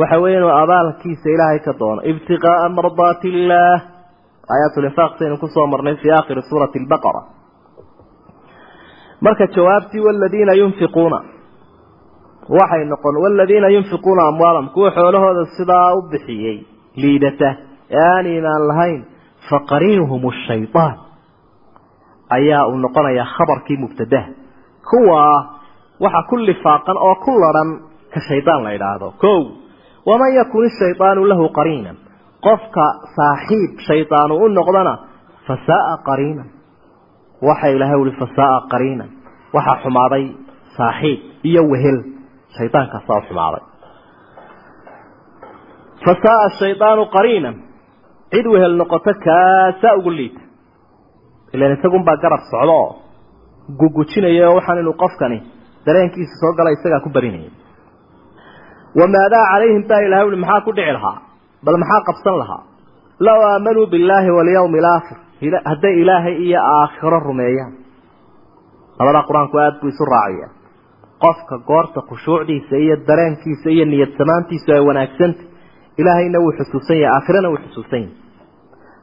waxa weeye inuu abaalkiisa ilaahay ka doono ibtiqaa'a mardaati illaah aayaatulinfaaq saynu ku soo marnay fii aakhiri suurati albaqara. Marka jawaabtii waladiina yunfiquuna waxay noqon waladiina yunfiquuna amwaalahum kuwa xoolahooda sidaa u bixiyey liidata. Ee aan iimaan lahayn faqariinuhum ashaytaan ayaa uu noqonayaa khabarkii mubtadaha kuwaa waxa ku lifaaqan oo ku ladhan ka shaydaan la idhaahdo kow waman yakun ishaydaanu lahu qariinan qofka saaxiib shaydaanu u noqdana fasaaa qariinan. Waxa ilaahay uli fasaaa qariinan. Waxa xumaaday saaxiib iyo wehel. Shaydaankaasa xumaaday. Fasaaa shaydaanu qariinan. Cid wehel noqoto kaasaa ugu liita. Ilan isagunbaa garab socdo. Oo gugujinaya oo waxaan inuu qofkani dareenkiisa soo gala isagaa ku barinaya. Wamaadaa calayhim baa ilahay ui maxaa ku dhici lahaa bal maxaa qabsan lahaa? Low aamanuu billaahi walyawmi alaakhir hadday ilaahay iyo aakhiro rumeeyaan. Labadaa qur'aanku aada buu isu raacaya qofka goorta khushuucdiisa iyo dareenkiisa iyo niyad samaantiisu ay wanaagsanta ilaahayna wuu xusuusan yahay aakhirana wuu xusuusan yahay.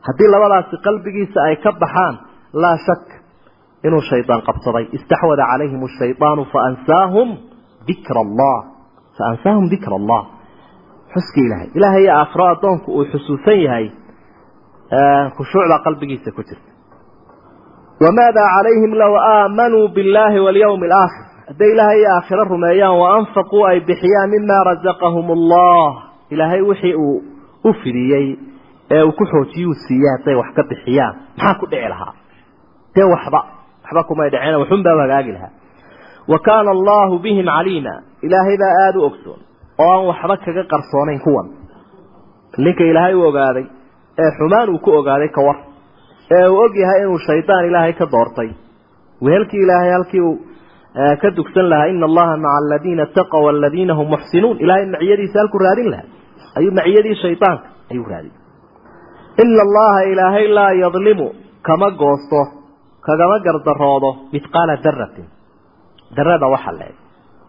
Haddii labadaasi qalbigiisa ay ka baxaan laa shak inuu shaydaan qabsaday. Istaxwada calayhim ashaydaanu faansaahum dikra allah. Faansaahum dikra allah xuska ilaahay. Ilaahay iyo aakhiro addoonku uu xusuusan yahay khushuucda qalbigiisa ku jirta. Wamaada calayhim low aamanuu biاllaahi walyawmi alaakhir. Hadday ilaahay aakhiro rumeeyaan waanfaquu ay bixiyaan mima razaqahum allah ilaahay wixii uu u fidiyey ee uu ku xoojiyuu siiyey hadday wax ka bixiyaan. Maxaa ku dhici lahaa? Dee waxba waxba kumay dhaceen waxun baa hagaagi lahaa. Wa kaana allahu bihim caliima. Ilaahay baa aada u ogsoon oo aan waxba kaga qarsoonayn kuwan. Ninka ilaahay u ogaaday ee xumaan uu ku ogaaday ka war ee uu og yahay inuu shaydaan ilaahay ka doortay. Wehelkii ilaahay halkii uu ka dugsan lahaa ina allaha maca aladiina taqow aladiina hum muxsinuun. Ilaahay maciyadiisa halkuu raadin lahaa. Ayuu maciyadii shaydaanka ayuu raadin. Ina allaha ilaahay laa yadlimu kama goosto kagama gardaroodo mithqaala daratin darada waxa la eg.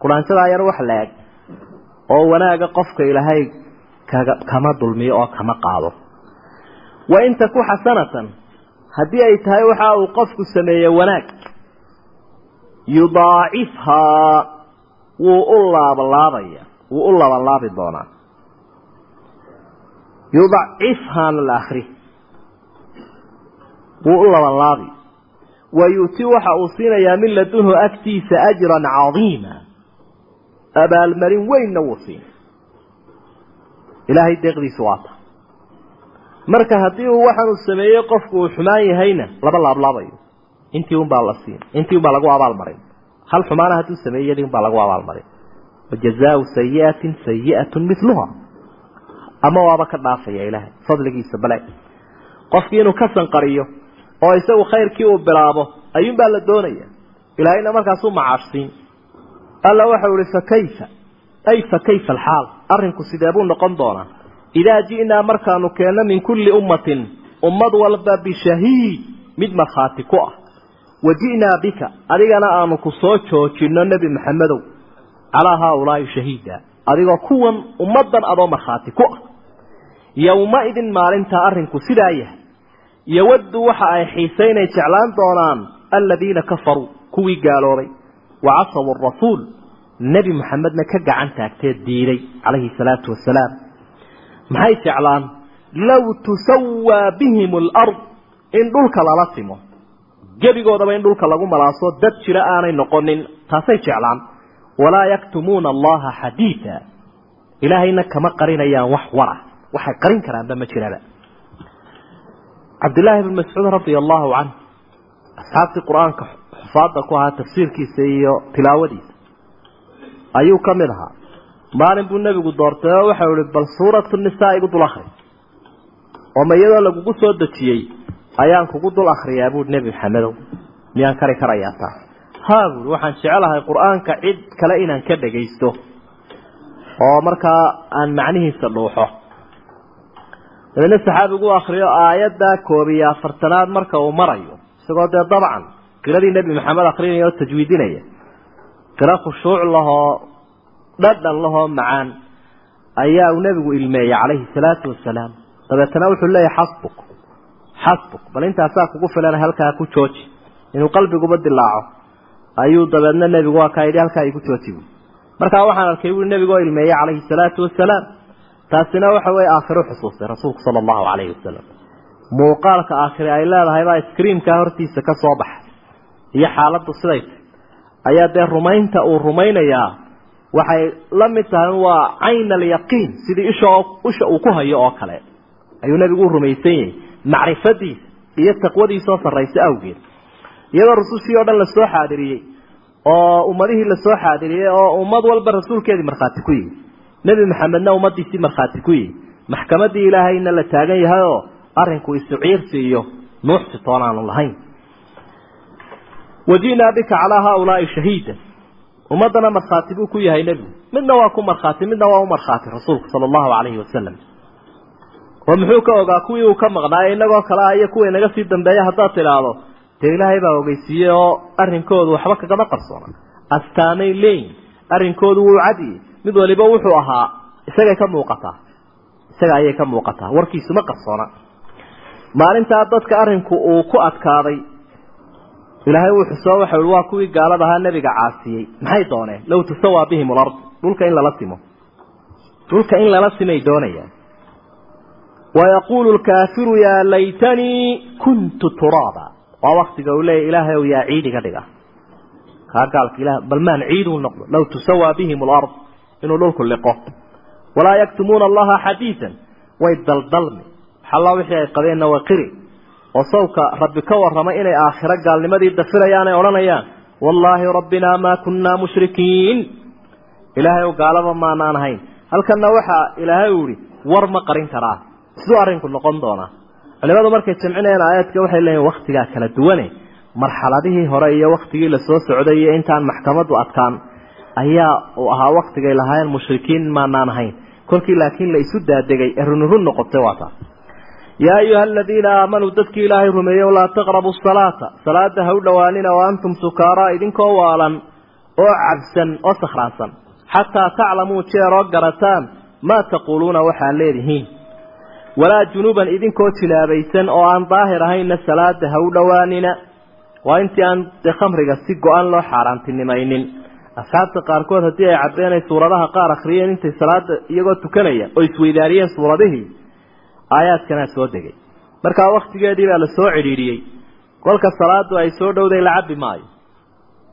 Quraansadaa yar waxa la eg oo wanaaga qofka ilaahay kama dulmiyo oo kama qaado. Wa in taku xasanatan haddii ay tahay waxa uu qofku sameeye wanaag yudaacifhaa wuu u laablaabaya wuu u labanlaabi doonaa. Yudacifhaana la akri wuu u labanlaabi wa yu'ti waxa uu siinayaa min ladunhu agtiisa ajran cadiima abaalmarin weynna wuu siina ilaahay deeqdiisu waata marka haddii uu waxaanuu sameeyey qofku uu xumaan yahayna laba laablaabayo. Intii un baa la siin intii un baa lagu abaalmarin. Hal xumaana hadduu sameeyey yadii un baa lagu abaalmarin. Wajazaau sayi'atin sayi'atun miluha ama waaba ka dhaafaya ilaahay fadligiisa bale. Qofkii inuu ka sanqariyo oo isagu khayrkii uu bilaabo ayuunbaa la doonaya. Ilaahayna markaasuu macaashsiin alla waxau ihi fakayfa ay fa kayfa alxaal. Arrinku sidee buu noqon doonaa? Idaa ji'naa markaanu keenno min kulli ummatin ummad walba bishahiid mid markhaati ku ah. Wa ji'naa bika adigana aanu ku soo joojinno nebi maxamedow calaa haaulaa'i shahiida. Adigoo kuwan ummaddan adoo markhaati ku ah. Yowma-idin maalintaa arrinku sidaa yahay. Yowaddu waxa ay xiisaynay jeclaan doonaan aladiina kafaruu kuwii gaaloobay wa casaw arasuul nebi maxamedna ka gacan taagtee diiday calayhi salaatu wasalaam maxay jeclaan low tusawaa bihim alard in dhulka lala simo. gebigoodaba in dhulka lagu malaaso dad jira aanay noqonin. taasay jeclaan walaa yaktumuuna allaha xadiida ilaahayna kama qarinayaan wax wara. waxay qarin karaanba ma jiraba. cabdillaahi bn mascuud radia allahu canh asxaabtii qur'aanka xufaadda ku ahaa tafsiirkiisa iyo tilaawadiisa. Ayuu ka mid ahaa. Maalin buu nebigu doortay oo waxau ihi bal suuratu nisaa igu dul akri oo ma iyadoo lagugu soo dejiyey ayaan kugu dul akriyaa buui nebi maxamedow. Miyaan kari karayaa taa. Haa buui waxaan jecelahay qur'aanka cid kale inaan ka dhagaysto oo markaa aan macnihiisa dhuuxo. Dabeedna saxaabigu u akriyo aayadda koob iyo afartanaad marka uu marayo isagoo dee dabcan qiradii nebi maxamed akrinaya oo tajwiidinaya. Qiro khushuuc lahoo dhadhan lahoo macaan ayaa uu nebigu ilmeeyey calayhi salaatu wasalaam dabeetana wuxuu leeyahay xasbuk xasbuk bal intaasaa kugu filan halkaa ku jooji inuu qalbiguba dilaaco ayuu dabeedna nebigu waa kaa yidhi halkaa igu jooji buui markaa waxaan arkay buui nebigu oo ilmeeyey calayhi salaatu wasalaam taasina waxa weeye aakhiro xusuustay rasuulku sala allahu calayhi wasalam muuqaalka aakhire ay leedahay baa iskriimkaa hortiisa ka soo baxay iyo xaaladdu siday ayaa dee rumaynta uu rumaynayaa waxay la mid tahay waa cayn alyaqiin sidii isha uu ku hayo oo kale. Ayuu nebigu u rumaysan yahay macrifadiisa iyo taqwadiisoo sarraysa awgeed. Iyadoo rusushii oo dhan la soo xaadiriyey oo ummadihii la soo xaadiriyey oo ummad walba rasuulkeedii markhaati ku yihi nebi maxamedna ummadiisii markhaati ku yihi maxkamadii ilaahayna la taagan yahay oo arrinku isu ciirsi iyo nuuxsi toonaanu lahayn waji'naa bika calaa haaulaai shahiida ummaddana markhaati buu ku yahay nebigu midna waa ku markhaati midna waa u markhaati rasuulku sala allahu calayhi wasalam oo muxuu ka ogaa kuwii uu ka maqnaaye inagoo kale ah iyo kuwa inaga sii dambeeya haddaad tidhaahdo dee ilaahay baa ogeysiiyey oo arrinkoodu waxba kagama qarsoona. Astaamay leyn arrinkoodu wuu cadiyey mid waliba wuxuu ahaa isagay ka muuqataa. Isaga ayay ka muuqataa. Warkiisu ma qarsoona. Maalintaa dadka arrinku uu ku adkaaday ilaahay uu xusoo waxa ui waa kuwii gaalada ahaa nebiga caasiyey. Maxay dooneen? Low tusawaa bihim alard. Dhulka in lala simo. Dhulka in lala simay doonayaan. Wayaquulu lkaafiru yaa laytanii kuntu turaaba. Waa waktiga uu leeya ilaahay ow yaa ciid iga dhiga. Kaa gaalka ilah bal maan ciid uu noqdo. Low tusawaa bihim alard inuu dhulku liqo. Walaa yaktumuuna allaha xadiidan oo sawka rabbi ka warramay inay aakhiro gaalnimadii dafirayaan ay odhanayaan wallaahi rabbinaa maa kunnaa mushrikiin. Ilaahay ow gaalaba maanaan ahayn. Halkanna waxaa ilaahay uu yihi war ma qarin karaa. Siduu arrinku noqon doonaa. Culimadu markay jamcinayaan aayaadka waxay leeyihiin waktigaa kala duwane marxaladihii hore iyo waktigii la soo socday iyo intaan maxkamaddu adkaan ayaa uu ahaa waktigay lahaayeen mushrikiin maanaan ahayn. Kolkii laakiin la isu daadegay ee runirun noqotay waa taa yaa ayuha aladiina aamanuu dadkii ilaahay rumeeyow laa taqrabu salaata salaada ha u dhowaanina wa antum sukaaraa idinkoo waalan oo cabsan oo sakhraansan xataa taclamuu jeeroo garataan maa taquuluuna waxaad leedihiin walaa junuban idinkoo jinaabaysan oo aan daahir ahayna salaada ha u dhowaanina waa intii aan dee khamriga si go-an loo xaaraantinimaynin asxaabta qaarkood haddii ay cabbeen ay suuradaha qaar akhriyeen intay salaada iyagoo tukanaya oo isweydaariyeen suuradihii aayaadkanaa soo degay. Markaa waktigeedii baa la soo cidhiidhiyey. Kolka salaadu ay soo dhowday la cabbi maayo.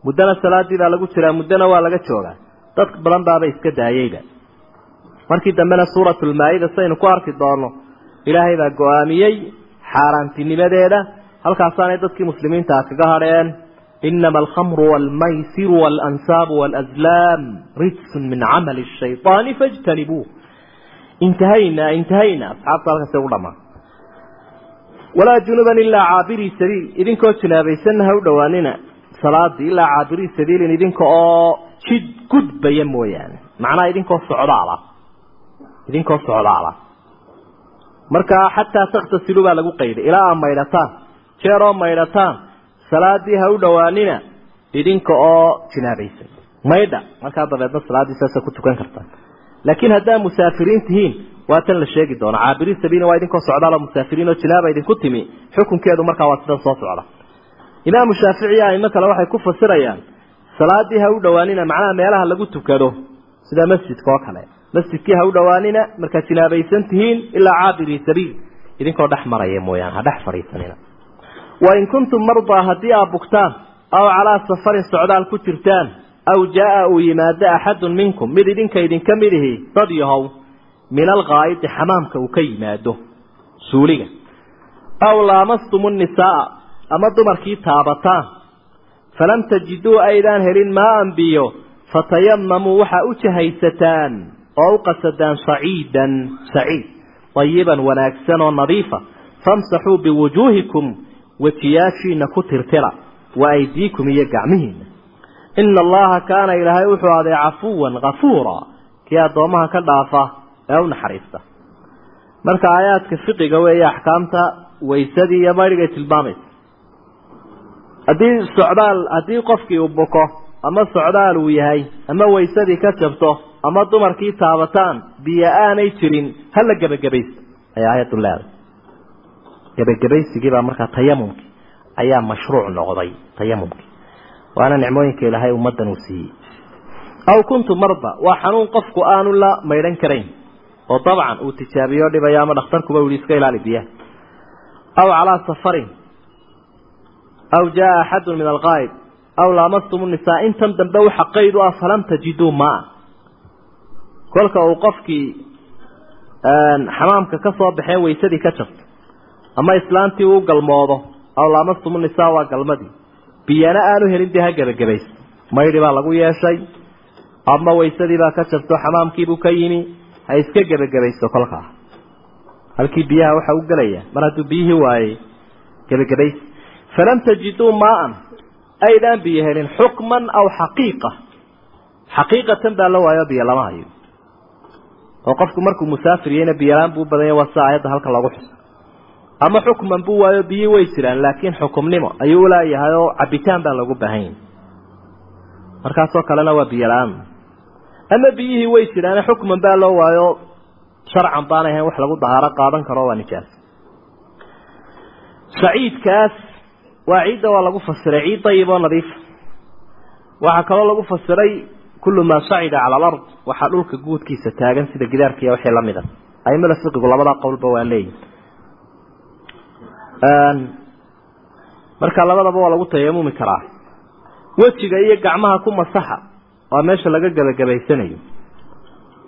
Muddana salaaddii baa lagu jiraa muddana waa laga joogaa. Dad badan baaba iska daayeyba. Markii dambena suuratulmaa-ida saynu ku arki doonno ilaahay baa go'aamiyey xaaraantinimadeeda halkaasaanay dadkii muslimiintaa kaga hadheen inama alkhamru waalmaysiru waalansaabu waalaslaam rijsun min camali shayطaani fajtanibuuh intahayna intahayna. Asxaabta halkaas ugu dhamaa walaa junuban ilaa caabirii sabiil. Idinkoo jinaabaysanna ha u dhowaanina. Salaadii ilaa caabirii sabiilin idinka oo jid gudbaya mooyaane. Macnaha idinkoo socdaala. Idinkoo socdaala. Markaa xataa takhtasilu baa lagu qayday. Ilaa aa maydhataan jeeroo maydhataan salaadii ha u dhowaanina. Idinka oo jinaabaysan maydha markaa dabeedna salaaddii saasa ku tukan kartaan laakiin haddaa musaafiriin tihiin waa tan la sheegi doona caabiriin sabiilin waa idinkoo socdaal oo musaafiriin oo jinaaba idinku timi. Xukunkeedu markaa waa sidan soo socda. Imaamu shaafici aimo kale waxay ku fasirayaan salaadii ha u dhowaanina macnaha meelaha lagu tukado sida masjidka oo kale. Masjidkii ha u dhowaanina markaad jinaabaysan tihiin ilaa caabirii sabiil. Idinkoo dhex maraya mooyaane ha dhex fadhiisanina. Wain kuntum mardaa haddii aad bugtaan aw calaa safarin socdaal ku jirtaan aw jaa-a uu yimaado axadun minkum mid idinka idinka mid ihi min alghaa'idi xamaamka uu ka yimaado suuliga aw laamastum nnisaaa ama dumarkii taabataan falam tajiduu aydaan helin maaan biyo fatayamamuu waxaa u jahaysataan oo u qasadaan saciidan saciid dayiban wanaagsan oo nadiifa famsaxuu biwujuuhikum wejiyaashiina ku tirtira wa aydiikum iyo gacmihiina ina allaha kaana ilaahay wuxuu aday cafuwan kafuura kii addoomaha ka dhaafa ee u naxariista. Marka aayaadka fiqiga weeye axkaamta waysadii iyo maydhigay tilmaamaysa. Haddii socdaal haddii qofkii uu buko ama socdaal uu yahay ama waysadii ka jabto ama dumarkii taabataan biyo aanay jirin hala gebagabaysto ayaa aayaddu leeday. Gebagabaysigii baa markaa tayamumkii ayaa mashruuc noqday tayamumkii waana nicmooyinka ilaahay ummaddan uu siiyey. Aw kuntum marda waa xanuun qofku aanu la maydhan karayn oo dabcan uu tijaabiyo dhibayo ama dhakhtarkuba u yihi iska ilaali biyaha aw calaa safarin aw jaa axadun min alqaa'id aw laamastum nisaa intan dambe waxa qayd u ah falam tajiduu maa. Kolka uu qofkii xamaamka ka soo baxee waysadii ka jabto ama islaantii uu galmoodo aw laamastum nisaa waa galmadii biyana aanu helin dee ha gebagabaysto maydhi baa lagu yeeshay. Ama waysadii baa ka jabto xamaamkiibuu ka yimi. Ha iska gebagabaysto kolkaa halkii biyaha waxa u gelaya mar hadduu biyihii waayey gebagabays falam tajiduu maaan. Aydaan biyo helin xukman aw xaqiiqa. Xaqiiqatan baa la waayo biyo lama hayo. Oo qofku markuu musaafiriyeyna biyolaan buu badanya waa sida aayadda halkan loogu xuso ama xukman buu waayo biyihii way jiraan laakiin xukumnimo ayuu ulaayahay oo cabitaan baa loogu baahan yahay markaasoo kalena waa biyo la'aan. Ama biyihii way jiraane xukman baa loo waayo sharcan baanay ahayn wax lagu dahaaro qaadan karo waa nijaas. Saciidkaas waa ciidda waa lagu fasiray ciid dayib oo nadiifa waxaa kaloo lagu fasiray kullu maa sacida cala alard waxaa dhulka guudkiisa taagan sida gidaarkiiya wixii la mida aimada fiqigu labada qowlba waa leeyihiin marka labadaba waa lagu tayamumi karaa. Wejiga iyo gacmaha ku masaxa waa meesha laga gebagabaysanayo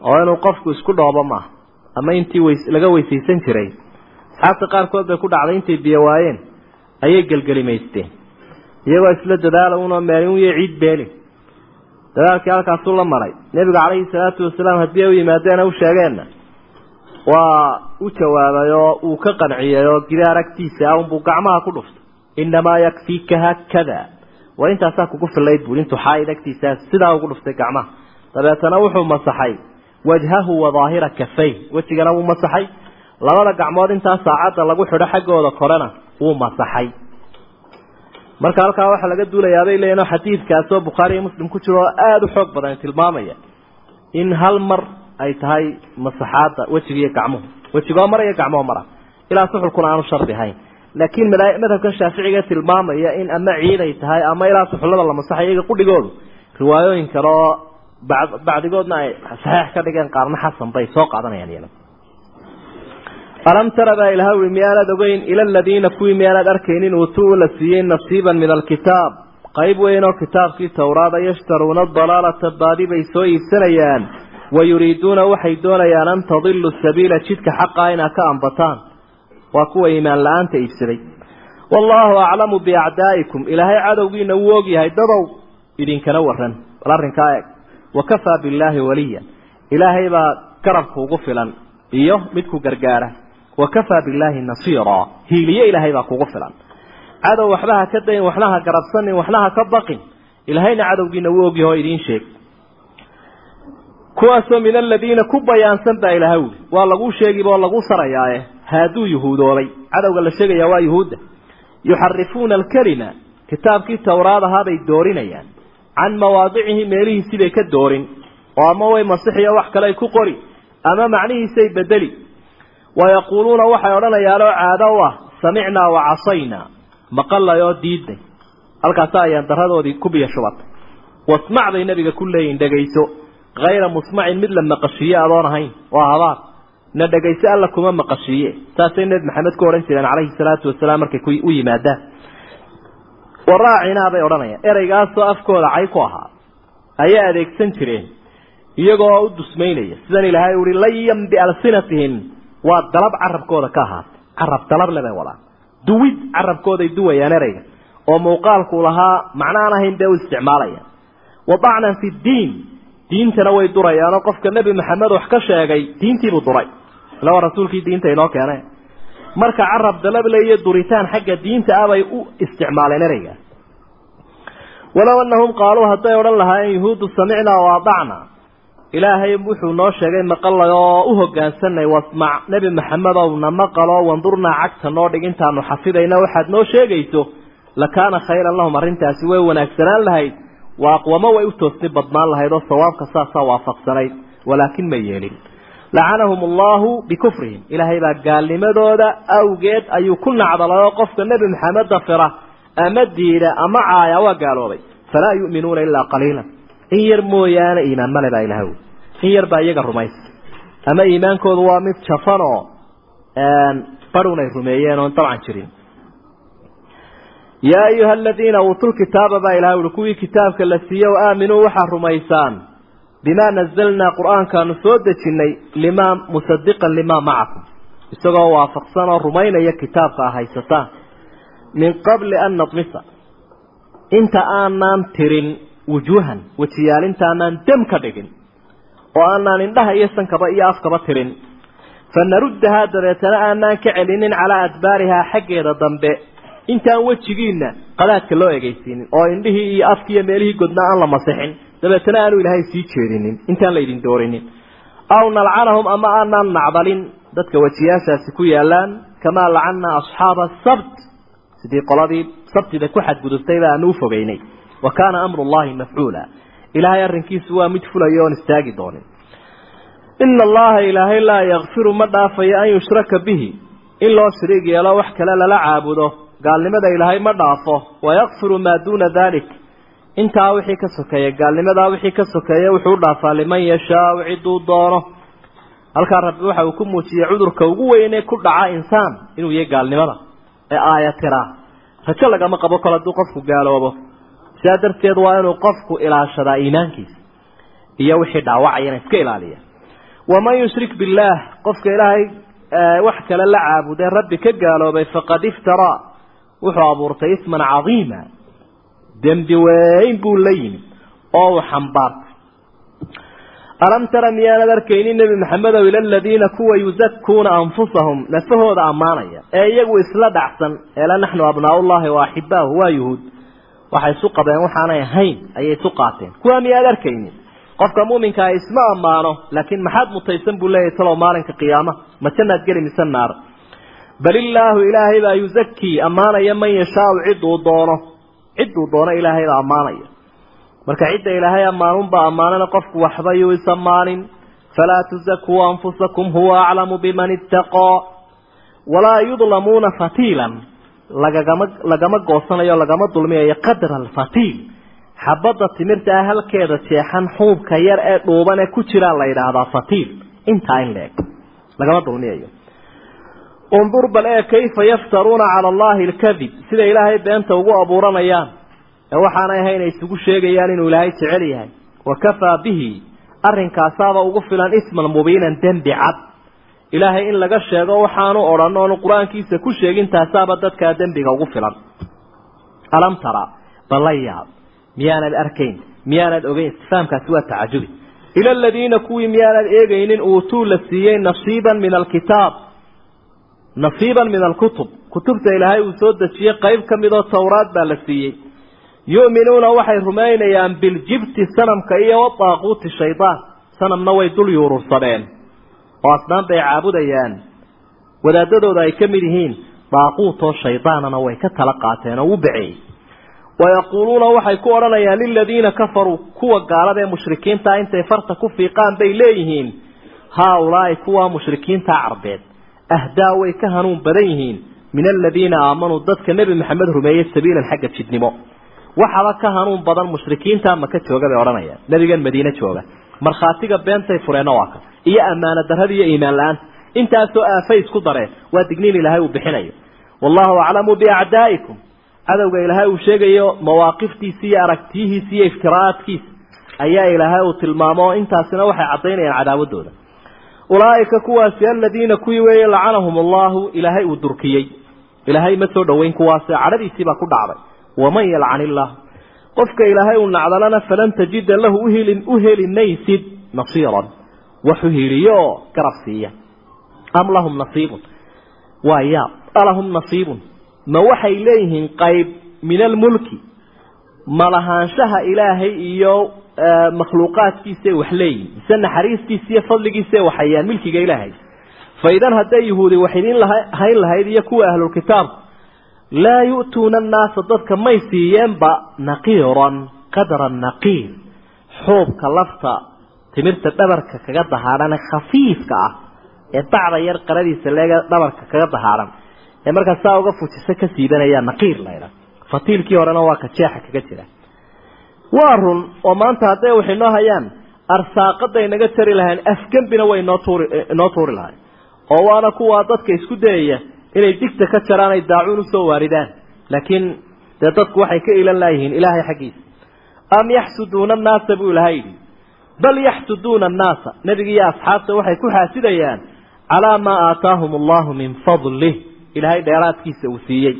oo inuu qofku isku dhoobo maaha ama intii laga weysaysan jiray. Asxaabta qaarkood bay ku dhacday intay biyo waayeen ayay gelgelimaysteen. Iyagoo isla dadaala unoo meelin uyo ciid beelin. Dadaalkii halkaasuu la maray. Nebiga calayhi salaatu wasalaam haddii ay u yimaadeena u sheegeenna waa u jawaabay oo uu ka qanciyey oo gidaar agtiisa ah unbuu gacmaha ku dhuftay innamaa yakfiika haakada waa intaasaa kugu fillayd buui intuu xaaid agtiisaa sidaa ugu dhuftay gacmaha. Dabeetana wuxuu masaxay. Wajhahu wa daahira kafay wejigana wuu masaxay. Labada gacmood intaa saacadda lagu xidho xaggooda korena wuu masaxay. Marka halkaa waxaa laga duulayaabay leeyiin xadiidkaasoo bukhaari iyo muslim ku jiro oo aada u xoog badan tilmaamaya. In hal mar ay tahay masaxaadda wejiga iyo gacmuhu. Wejigoo mar iyo gacmoo mara. Ilaa suxulkuna aanu shardi ahayn laakiin madhabkan shaaficiga tilmaamaya in ama ciid ay tahay ama ilaa suxullada la masaxay iyaga qudhigoodu. Riwaayooyin kale oo bacdigoodna ay saxiix ka dhigeen qaarna xasan bay soo qaadanayaan iyana alam tara baa ilaha ui miyaanaad ogeyn ila aladiina kuwii miyaanaad arkaynin uutuu la siiyey nasiiban min alkitaab. Qayb weyn oo kitaabkii towraada yashtaruuna dalaalata baadi bay soo iibsanayaan wa yuriiduuna waxay doonayaan an tadilu sabiila jidka xaqaa inaad ka ambataan waa kuwa iimaan la'aanta iibsaday. Wallaahu aclamu biacdaa'ikum. Ilaahay cadowgiina wuu ogyahay dadow idinkana waran bal arrinkaa eeg. Wakafaa billaahi waliya. Ilaahay baa garabka ugu filan iyo midku gargaara. Wakafaa billaahi nasiira. Hiiliye ilaahay baa kugu filan. Cadow waxba ha ka dayin waxna ha garabsanin waxna ha ka baqin. Ilaahayna cadowgiina wuu ogyahay oo idiin sheeg kuwaasoo min aladiina ku bayaansan baa ilahay wuli waa laguu sheegiba oo laguu sarayaaye. Haaduu yuhuudoobay. Cadowga la sheegaya waa yuhuudda. Yuxarifuuna alkalima. Kitaabkii towraad ahaabay doorinayaan. Can mawaadicihi meelihiisii bay ka doorin. Oo ama way masixiyo wax kale ay ku qori? Ama macnihiisay bedeli wayaquuluuna waxay odhanayaan oo caado u ah samicnaa wa casaynaa. Maqalay oo diidnay halkaasa ayaan daradoodii ku biyo shubatay. Wasmac bay nabiga ku leeyihiin dhegayso hayra musmacin mid la maqashiiye adoon ahayn waa habaar na dhegayso alla kuma maqashiiye saasay nebi maxamed ku odhan jireen calayhi salaatu wasalaam markay u yimaadaan waraacinaa bay odhanayaan ereygaasoo afkooda cay ku ahaa ayay adeegsan jireen iyagoo u dusmaynaya sidan ilaahay uhi layan bialsinatihim waa dalab carabkooda ka ahaatay carab dalab le bay wadaan duwid carabkooday duwayaan ereyga oo muuqaalku lahaa macnaan ahayn dee u isticmaalayaan wadacnan fi ddiin diintana way durayaanoo qofka nebi maxamed wax ka sheegay diintiibuu duray. Ila waa rasuulkii diinta inoo keene marka carab dalable iyo duritaan xagga diinta ah bay u isticmaaleen ereyga. Walow annahum qaaluu hadday odhan lahaayeen yuhuuddu samicnaa wa adacna ilaahay wuxuu noo sheegay maqalay oo u hogaansanay wasmac nebi maxamedow na maqalo wandurnaa cagta noo dhig intaanu xafidayna waxaad noo sheegayso lakaana khayran lahum arrintaasi way wanaagsanaan lahayd wa aqwamo way u toosni badnaan lahayd oo sawaabka saasaa waafaqsanayd walaakin ma yeelin. Lacanahum allahu bikufrihim. Ilaahay baa gaalnimadooda awgeed ayuu ku nacdalay oo qofka nebi maxamed dafira ama diida ama caaya waa gaaloobay. Falaa yu'minuuna ilaa qaliilan. In yar mooyaane iimaan male baa ilaha in yar baa iyaga rumaysa ama iimaankoodu waa mid jafan oo barun ay rumeeyeen oon dabcan jirin yaa ayuha aladiina uutuu kitaaba baa ilaha ui kuwii kitaabka la siiye o aaminuu waxaa rumaysaan bimaa nazalnaa qur'aankaanu soo dejinnay limaa musadiqan limaa macakum isagoo waafaqsan oo rumaynaya kitaabka ah haysataan min qabli an nadmisa inta aanaan tirin wujuuhan wejiyaalinta aanaan dam ka dhigin oo aanaan indhaha iyo sankaba iyo afkaba tirin fanaruddahaa dabeetana aanaan ka celinin calaa adbaarihaa xaggeeda dambe intaan wejigiina qadaadka loo egeysiinin oo indhihii iyo afkii iyo meelihii godna aan la masixin dabeetana aanu ilaahay sii jeedinin intaan laydin doorinin aw nalcanahum ama aanaan nacdalin dadka wejiyaashaasi ku yaalaan kamaa lacannaa asxaaba asabt sidii qoladii sabtida ku xadgudubtayba aanu u fogeynay. Wa kaana amru llahi mafcuula. Ilaahay arrinkiisu waa mid fulaya oon istaagi doonin. Ina allaha ilaahay laa yakfiru ma dhaafayo an yushraka bihi. In loo shariig yeelo wax kale lala caabudo gaalnimada ilaahay ma dhaafo. Wayakfiru maa duuna dalik intaa wixii ka sokeeya gaalnimadaa wixii ka sokeeya wuxuu dhaafaa liman yashaau ciduu doono. Halkaa rabbi waxa uu ku muujiyey cudurka ugu weyne ku dhaca insaan inuu yahay gaalnimada ee aayatira. Rajo lagama qabo kol hadduu qofku gaaloobo. Sidaa darteed waa inuu qofku ilaashadaa iimaankiisa iyo wixii dhaawacayana iska ilaaliya waman yushrik billaah qofka ilaahay wax kale la caabudee rabbi ka gaaloobay faqad iftaraa wuxuu abuurtay isman cadiima. Dembi weyn buu la yimid oo uu xambaartay. Alam tara miyaanad arkaynin nebi maxamedow ila aladiina kuwa yusakuuna anfusahum nafahooda ammaanaya. Ee iyagu isla dhacsan eela naxnu abnaaullahi wa axibaahu waa yuhuud. Waxay isu qabeen waxaanay ahayn ayay isu qaateen. Kuwa miyaad arkaynin qofka muuminkaa isma ammaano laakiin maxaad mutaysan buu leeyahy talow maalinka qiyaama ma jannaad geli mise naar bal illaahu ilaahay baa yuzakii ammaanaya man yashaau ciduu doono. Ciduu doono ilaahay baa ammaanaya. Marka cidda ilaahay ammaanunbaa ammaanana qofku waxba yuu isammaanin falaa tuzakuu anfusakum huwa aclamu biman ittaqaa walaa yudlamuuna fatiilan. Lagagama lagama goosanayo lagama dulmiyayo qadra alfatiil xabadda timirta ah halkeeda jeexan xuubka yar ee dhuuban ee ku jiraa la yidhaahdaa fatiil. Intaa in la lagama dulmiyayo undur bal ee kayfa yaftaruuna cala allahi alkadib sida ilaahay beenta ugu abuuranayaan ee waxaanay ahay inay isugu sheegayaan inuu ilaahay jecel yahay. Wa kafaa bihi arrinkaasaaba ugu filan isman mubiinan dembi cad. Ilaahay in laga sheego waxaanu odhan oonu qur'aankiisa ku sheegin taasaaba dadkaa dembiga ugu filan. Alam tara bala yaab. Miyaanad arkayn miyaanad ogeyn istifaamkaasi waa tacajubi ila aladiina kuwii miyaanad eegaynin uutuu la siiyey nasiiban min alkitaab nasiiban min alkutub. Kutubta ilaahay uu soo dejiyey qayb ka midoo towraad baa la siiyey. Yu'minuuna waxay rumaynayaan biljibti sanamka iyo wadaaquuti shaydaan sanamna way dul yuurursadeen oo asnaan bay caabudayaan. Wadaadadooda ay ka mid yihiin daaquutoo shaydaanana way ka tala qaateen oo u baceeyey wayaquuluuna waxay ku odhanayaan liladiina kafaruu kuwa gaalada ee mushrikiintaa intay farta ku fiiqaan bay leeyihiin. Haa-ulaa'i kuwa mushrikiinta carbeed ahdaa way ka hanuun badan yihiin. Min aladiina aamanuu dadka nebi maxamed rumeeyey sabiilan xagga jidnimo. Waxaba ka hanuun badan mushrikiinta maka jooga bay odhanayaan. Nebigan madiine jooga. Markhaatiga beentay fureenna waa ka. Iyo ammaano darrada iyo iimaan la'aanta intaasoo aafay isku dareen waa digniin ilaahay uu bixinayo. Wallahu aclamu biacdaa'ikum. Cadowga ilaahay uu sheegayo mawaaqiftiisa iyo aragtiyihiisa iyo iftiraa'aadkiisa ayaa ilaahay uu tilmaamo. Intaasina waxay caddaynayaan cadaawadooda ulaa'ika kuwaasi aladiina kuwii weeye lacanahum allahu ilaahay uu durkiyey. Ilaahay ma soo dhoweyn kuwaasi cadhadiisiibaa ku dhacday. Waman yalcan illah qofka ilaahay uu nacdalana falan tajida lahu uheli u heli maysid nasiiran wax hiliyo oo garab siiya. Am lahum nasiibun? Waa yaab alahum nasiibun? Ma waxay leeyihiin qayb min almulki malahaanshaha ilaahay iyo makhluuqaadkiisae wax leeyihiin mise naxariistiisa iyo fadligiisae waxayaan milkiga ilaahay. Fa idan hadday yahuudi wax idiin hayn lahayd iyo kuwa ahlulkitaabku laa yu'tuuna annaasa dadka may siiyeenba naqiiran qadra naqiir. Xuubka lafta timirta dhabarka kaga dahaadhan khafiifka ah ee bacda yar qaradiisa leega dhabarka kaga dahaadhan ee markaa saa uga fujisa ka siibanaya naqiir laydha fatiilkii horena waa ka kaga jira waa run oo maanta hadday wax inoo hayaan arsaaqaday naga tari lahayn afgembina way inoo tuuri inoo tuuri lahayn. Oo waana kuwaa dadka isku dayaya inay digta ka jaraan ay daacuun u soo waaridaan. Laakiin dee dadku waxay ka ilan laayihiin ilaahay xaggiisa. Am yaxsuduuna annaasa buu ilahay yidhi. Bal yaxsuduuna annaasa nebiga iyo asxaabta waxay ku xaasidayaan calaa maa aataahum allahu min fadlih ilaahay dheeraadkiisa uu siiyey.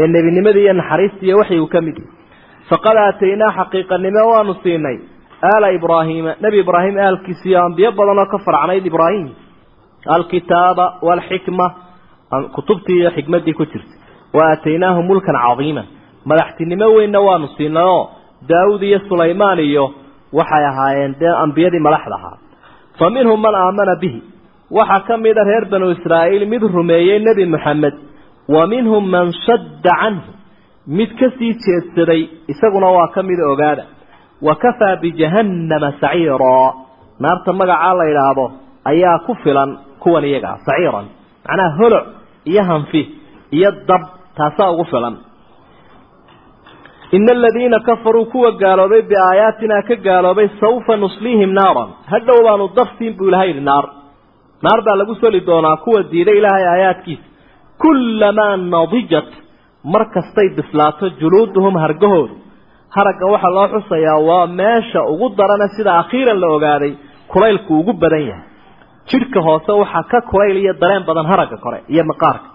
Ee nebinimadii iyo naxariistiiyo waxay uu ka mid faqad aataynaa xaqiiqanimo waanu siinay aala ibraahiima nebi ibraahim aalkiisiiyo ambiyo badan oo ka farcnayd ibraahim. Alkitaaba waalxikma kutubtii iyo xikmaddii ku jirtay. Wa aataynaahum mulkan cadiima. Madaxtinimo weynna waanu siinay oo daawud iyo sulaymaan iyo waxay ahaayeen dee ambiyadii madaxda ahaa. Fa minhum man aamana bihi. Waxaa ka mida reer banu israa'iil mid rumeeyey nebi moxamed wa minhum man shadda canhu mid ka sii jeedsaday isaguna waa ka mida ogaada. Wa kafaa bijahannama saciiraa naarta magacaa la yidhaahdo ayaa ku filan kuwan iyagaa saciiran. Macnaha holoc iyo hanfi iyo dab taasaa ugu filan. Ina aladiina kafaruu kuwa gaaloobay biaayaatinaa ka gaaloobay sawfa nusliihim naaran. Hadhow baanu daftiin buu ilahay yidhi naar. Naar baa lagu soli doonaa kuwa diiday ilaahay aayaadkiisa. Kullamaa nadijat mar kastay bislaato juluuduhum hargahoodu. Haragga waxaa loo xusayaa waa meesha ugu darana sida akhiiran la ogaaday kulaylku ugu badan yahay. Jidhka hoose waxaa ka kulayl iyo dareen badan haragga kore iyo maqaarka.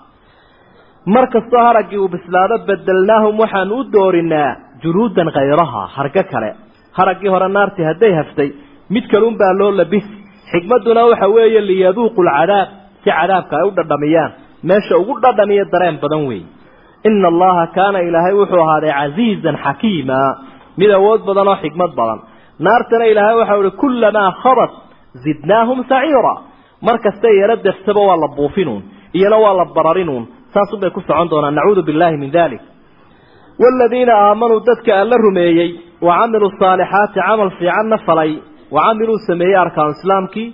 Mar kastoo haraggii uu bislaado bedelnaahum waxaanu u doorinaa juluudan khayraha hargo kale. Haraggii hore naartii hadday haftay mid kalun baa loo labis. Xikmadduna waxa weeye liyaduuqu lcadaab si cadaabka ay u dhadhamiyaan. Meesha ugu dhadhamiya dareen badan weeye ina allaha kaana ilaahay wuxuu ahaaday casiizan xakiima mid awood badan oo xikmad badan. Naartana ilaahay waxau ihi kullamaa khabat zidnaahum saciira mar kastay yaro deftaba waa la buufinuun iyana waa la bararinuun. Saasun bay ku socon doonaan nacuudu billahi min dalik waaladiina aamanuu dadka alla rumeeyey wa camiluu saalixaati camal fiicanna falay wa camiluu sameeyey arkaanu islaamkii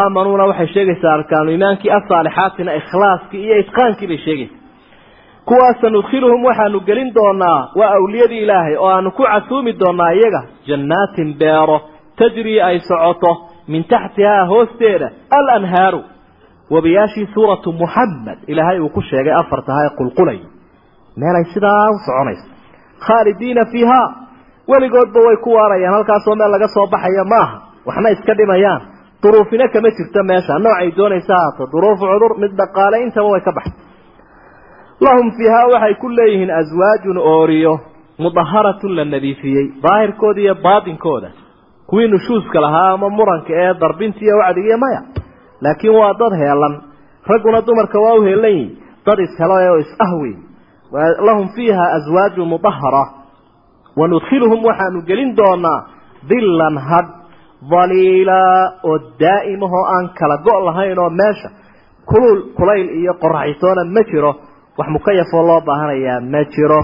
aamanuuna waxay sheegaysaa arkaanu iimaankii asaalixaatina ikhlaaskii iyo itqaankii bay sheegaysaa kuwaasa nudkhiluhum waxaanu gelin doonaa waa awliyadii ilaahay oo aanu ku casuumi doonaa iyaga. Jannaatin beero tajrii ay socoto min taxtihaa hoosteeda alanhaaru. Wabiyaashii suuratu muxamed ilaahay uu ku sheegay afartaha ee qulqulay. Meelay sidaa u soconayso. Khaalidiina fiihaa weligoodba way ku waarayaan halkaasoo meel laga soo baxaya maaha. Waxna iska dhimayaan. Duruufina kama jirto meesha noocay doonaysa haato duruufu cudur mid dhaqaale intaba way ka baxay lahum fiihaa waxay ku leeyihiin aswaajun ooriyo mudaharatun la nadiifiyey daahirkooda iyo baatinkooda kuwii nushuuska lahaa ama muranka ee darbinta iyo wacdigiiyo maya. Laakiin waa dad heelan ragguna dumarka waa u heelan yihiin dad ishelo oo is-ah wey lahum fiiha aswaajun mudahara wanudkhiluhum waxaanu gelin doonaa dillan hadh daliila oo daa'imahoo aan kala go' lahayn oo meesha kulul kulayl iyo qoraxitoona ma jiro wax mukayafoo loo baahanayaa ma jiro.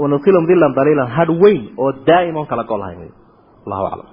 Wanudkhiluhum dillan daliilan hadh weyn oo daa'im oon kala go' lahayn allahu aclam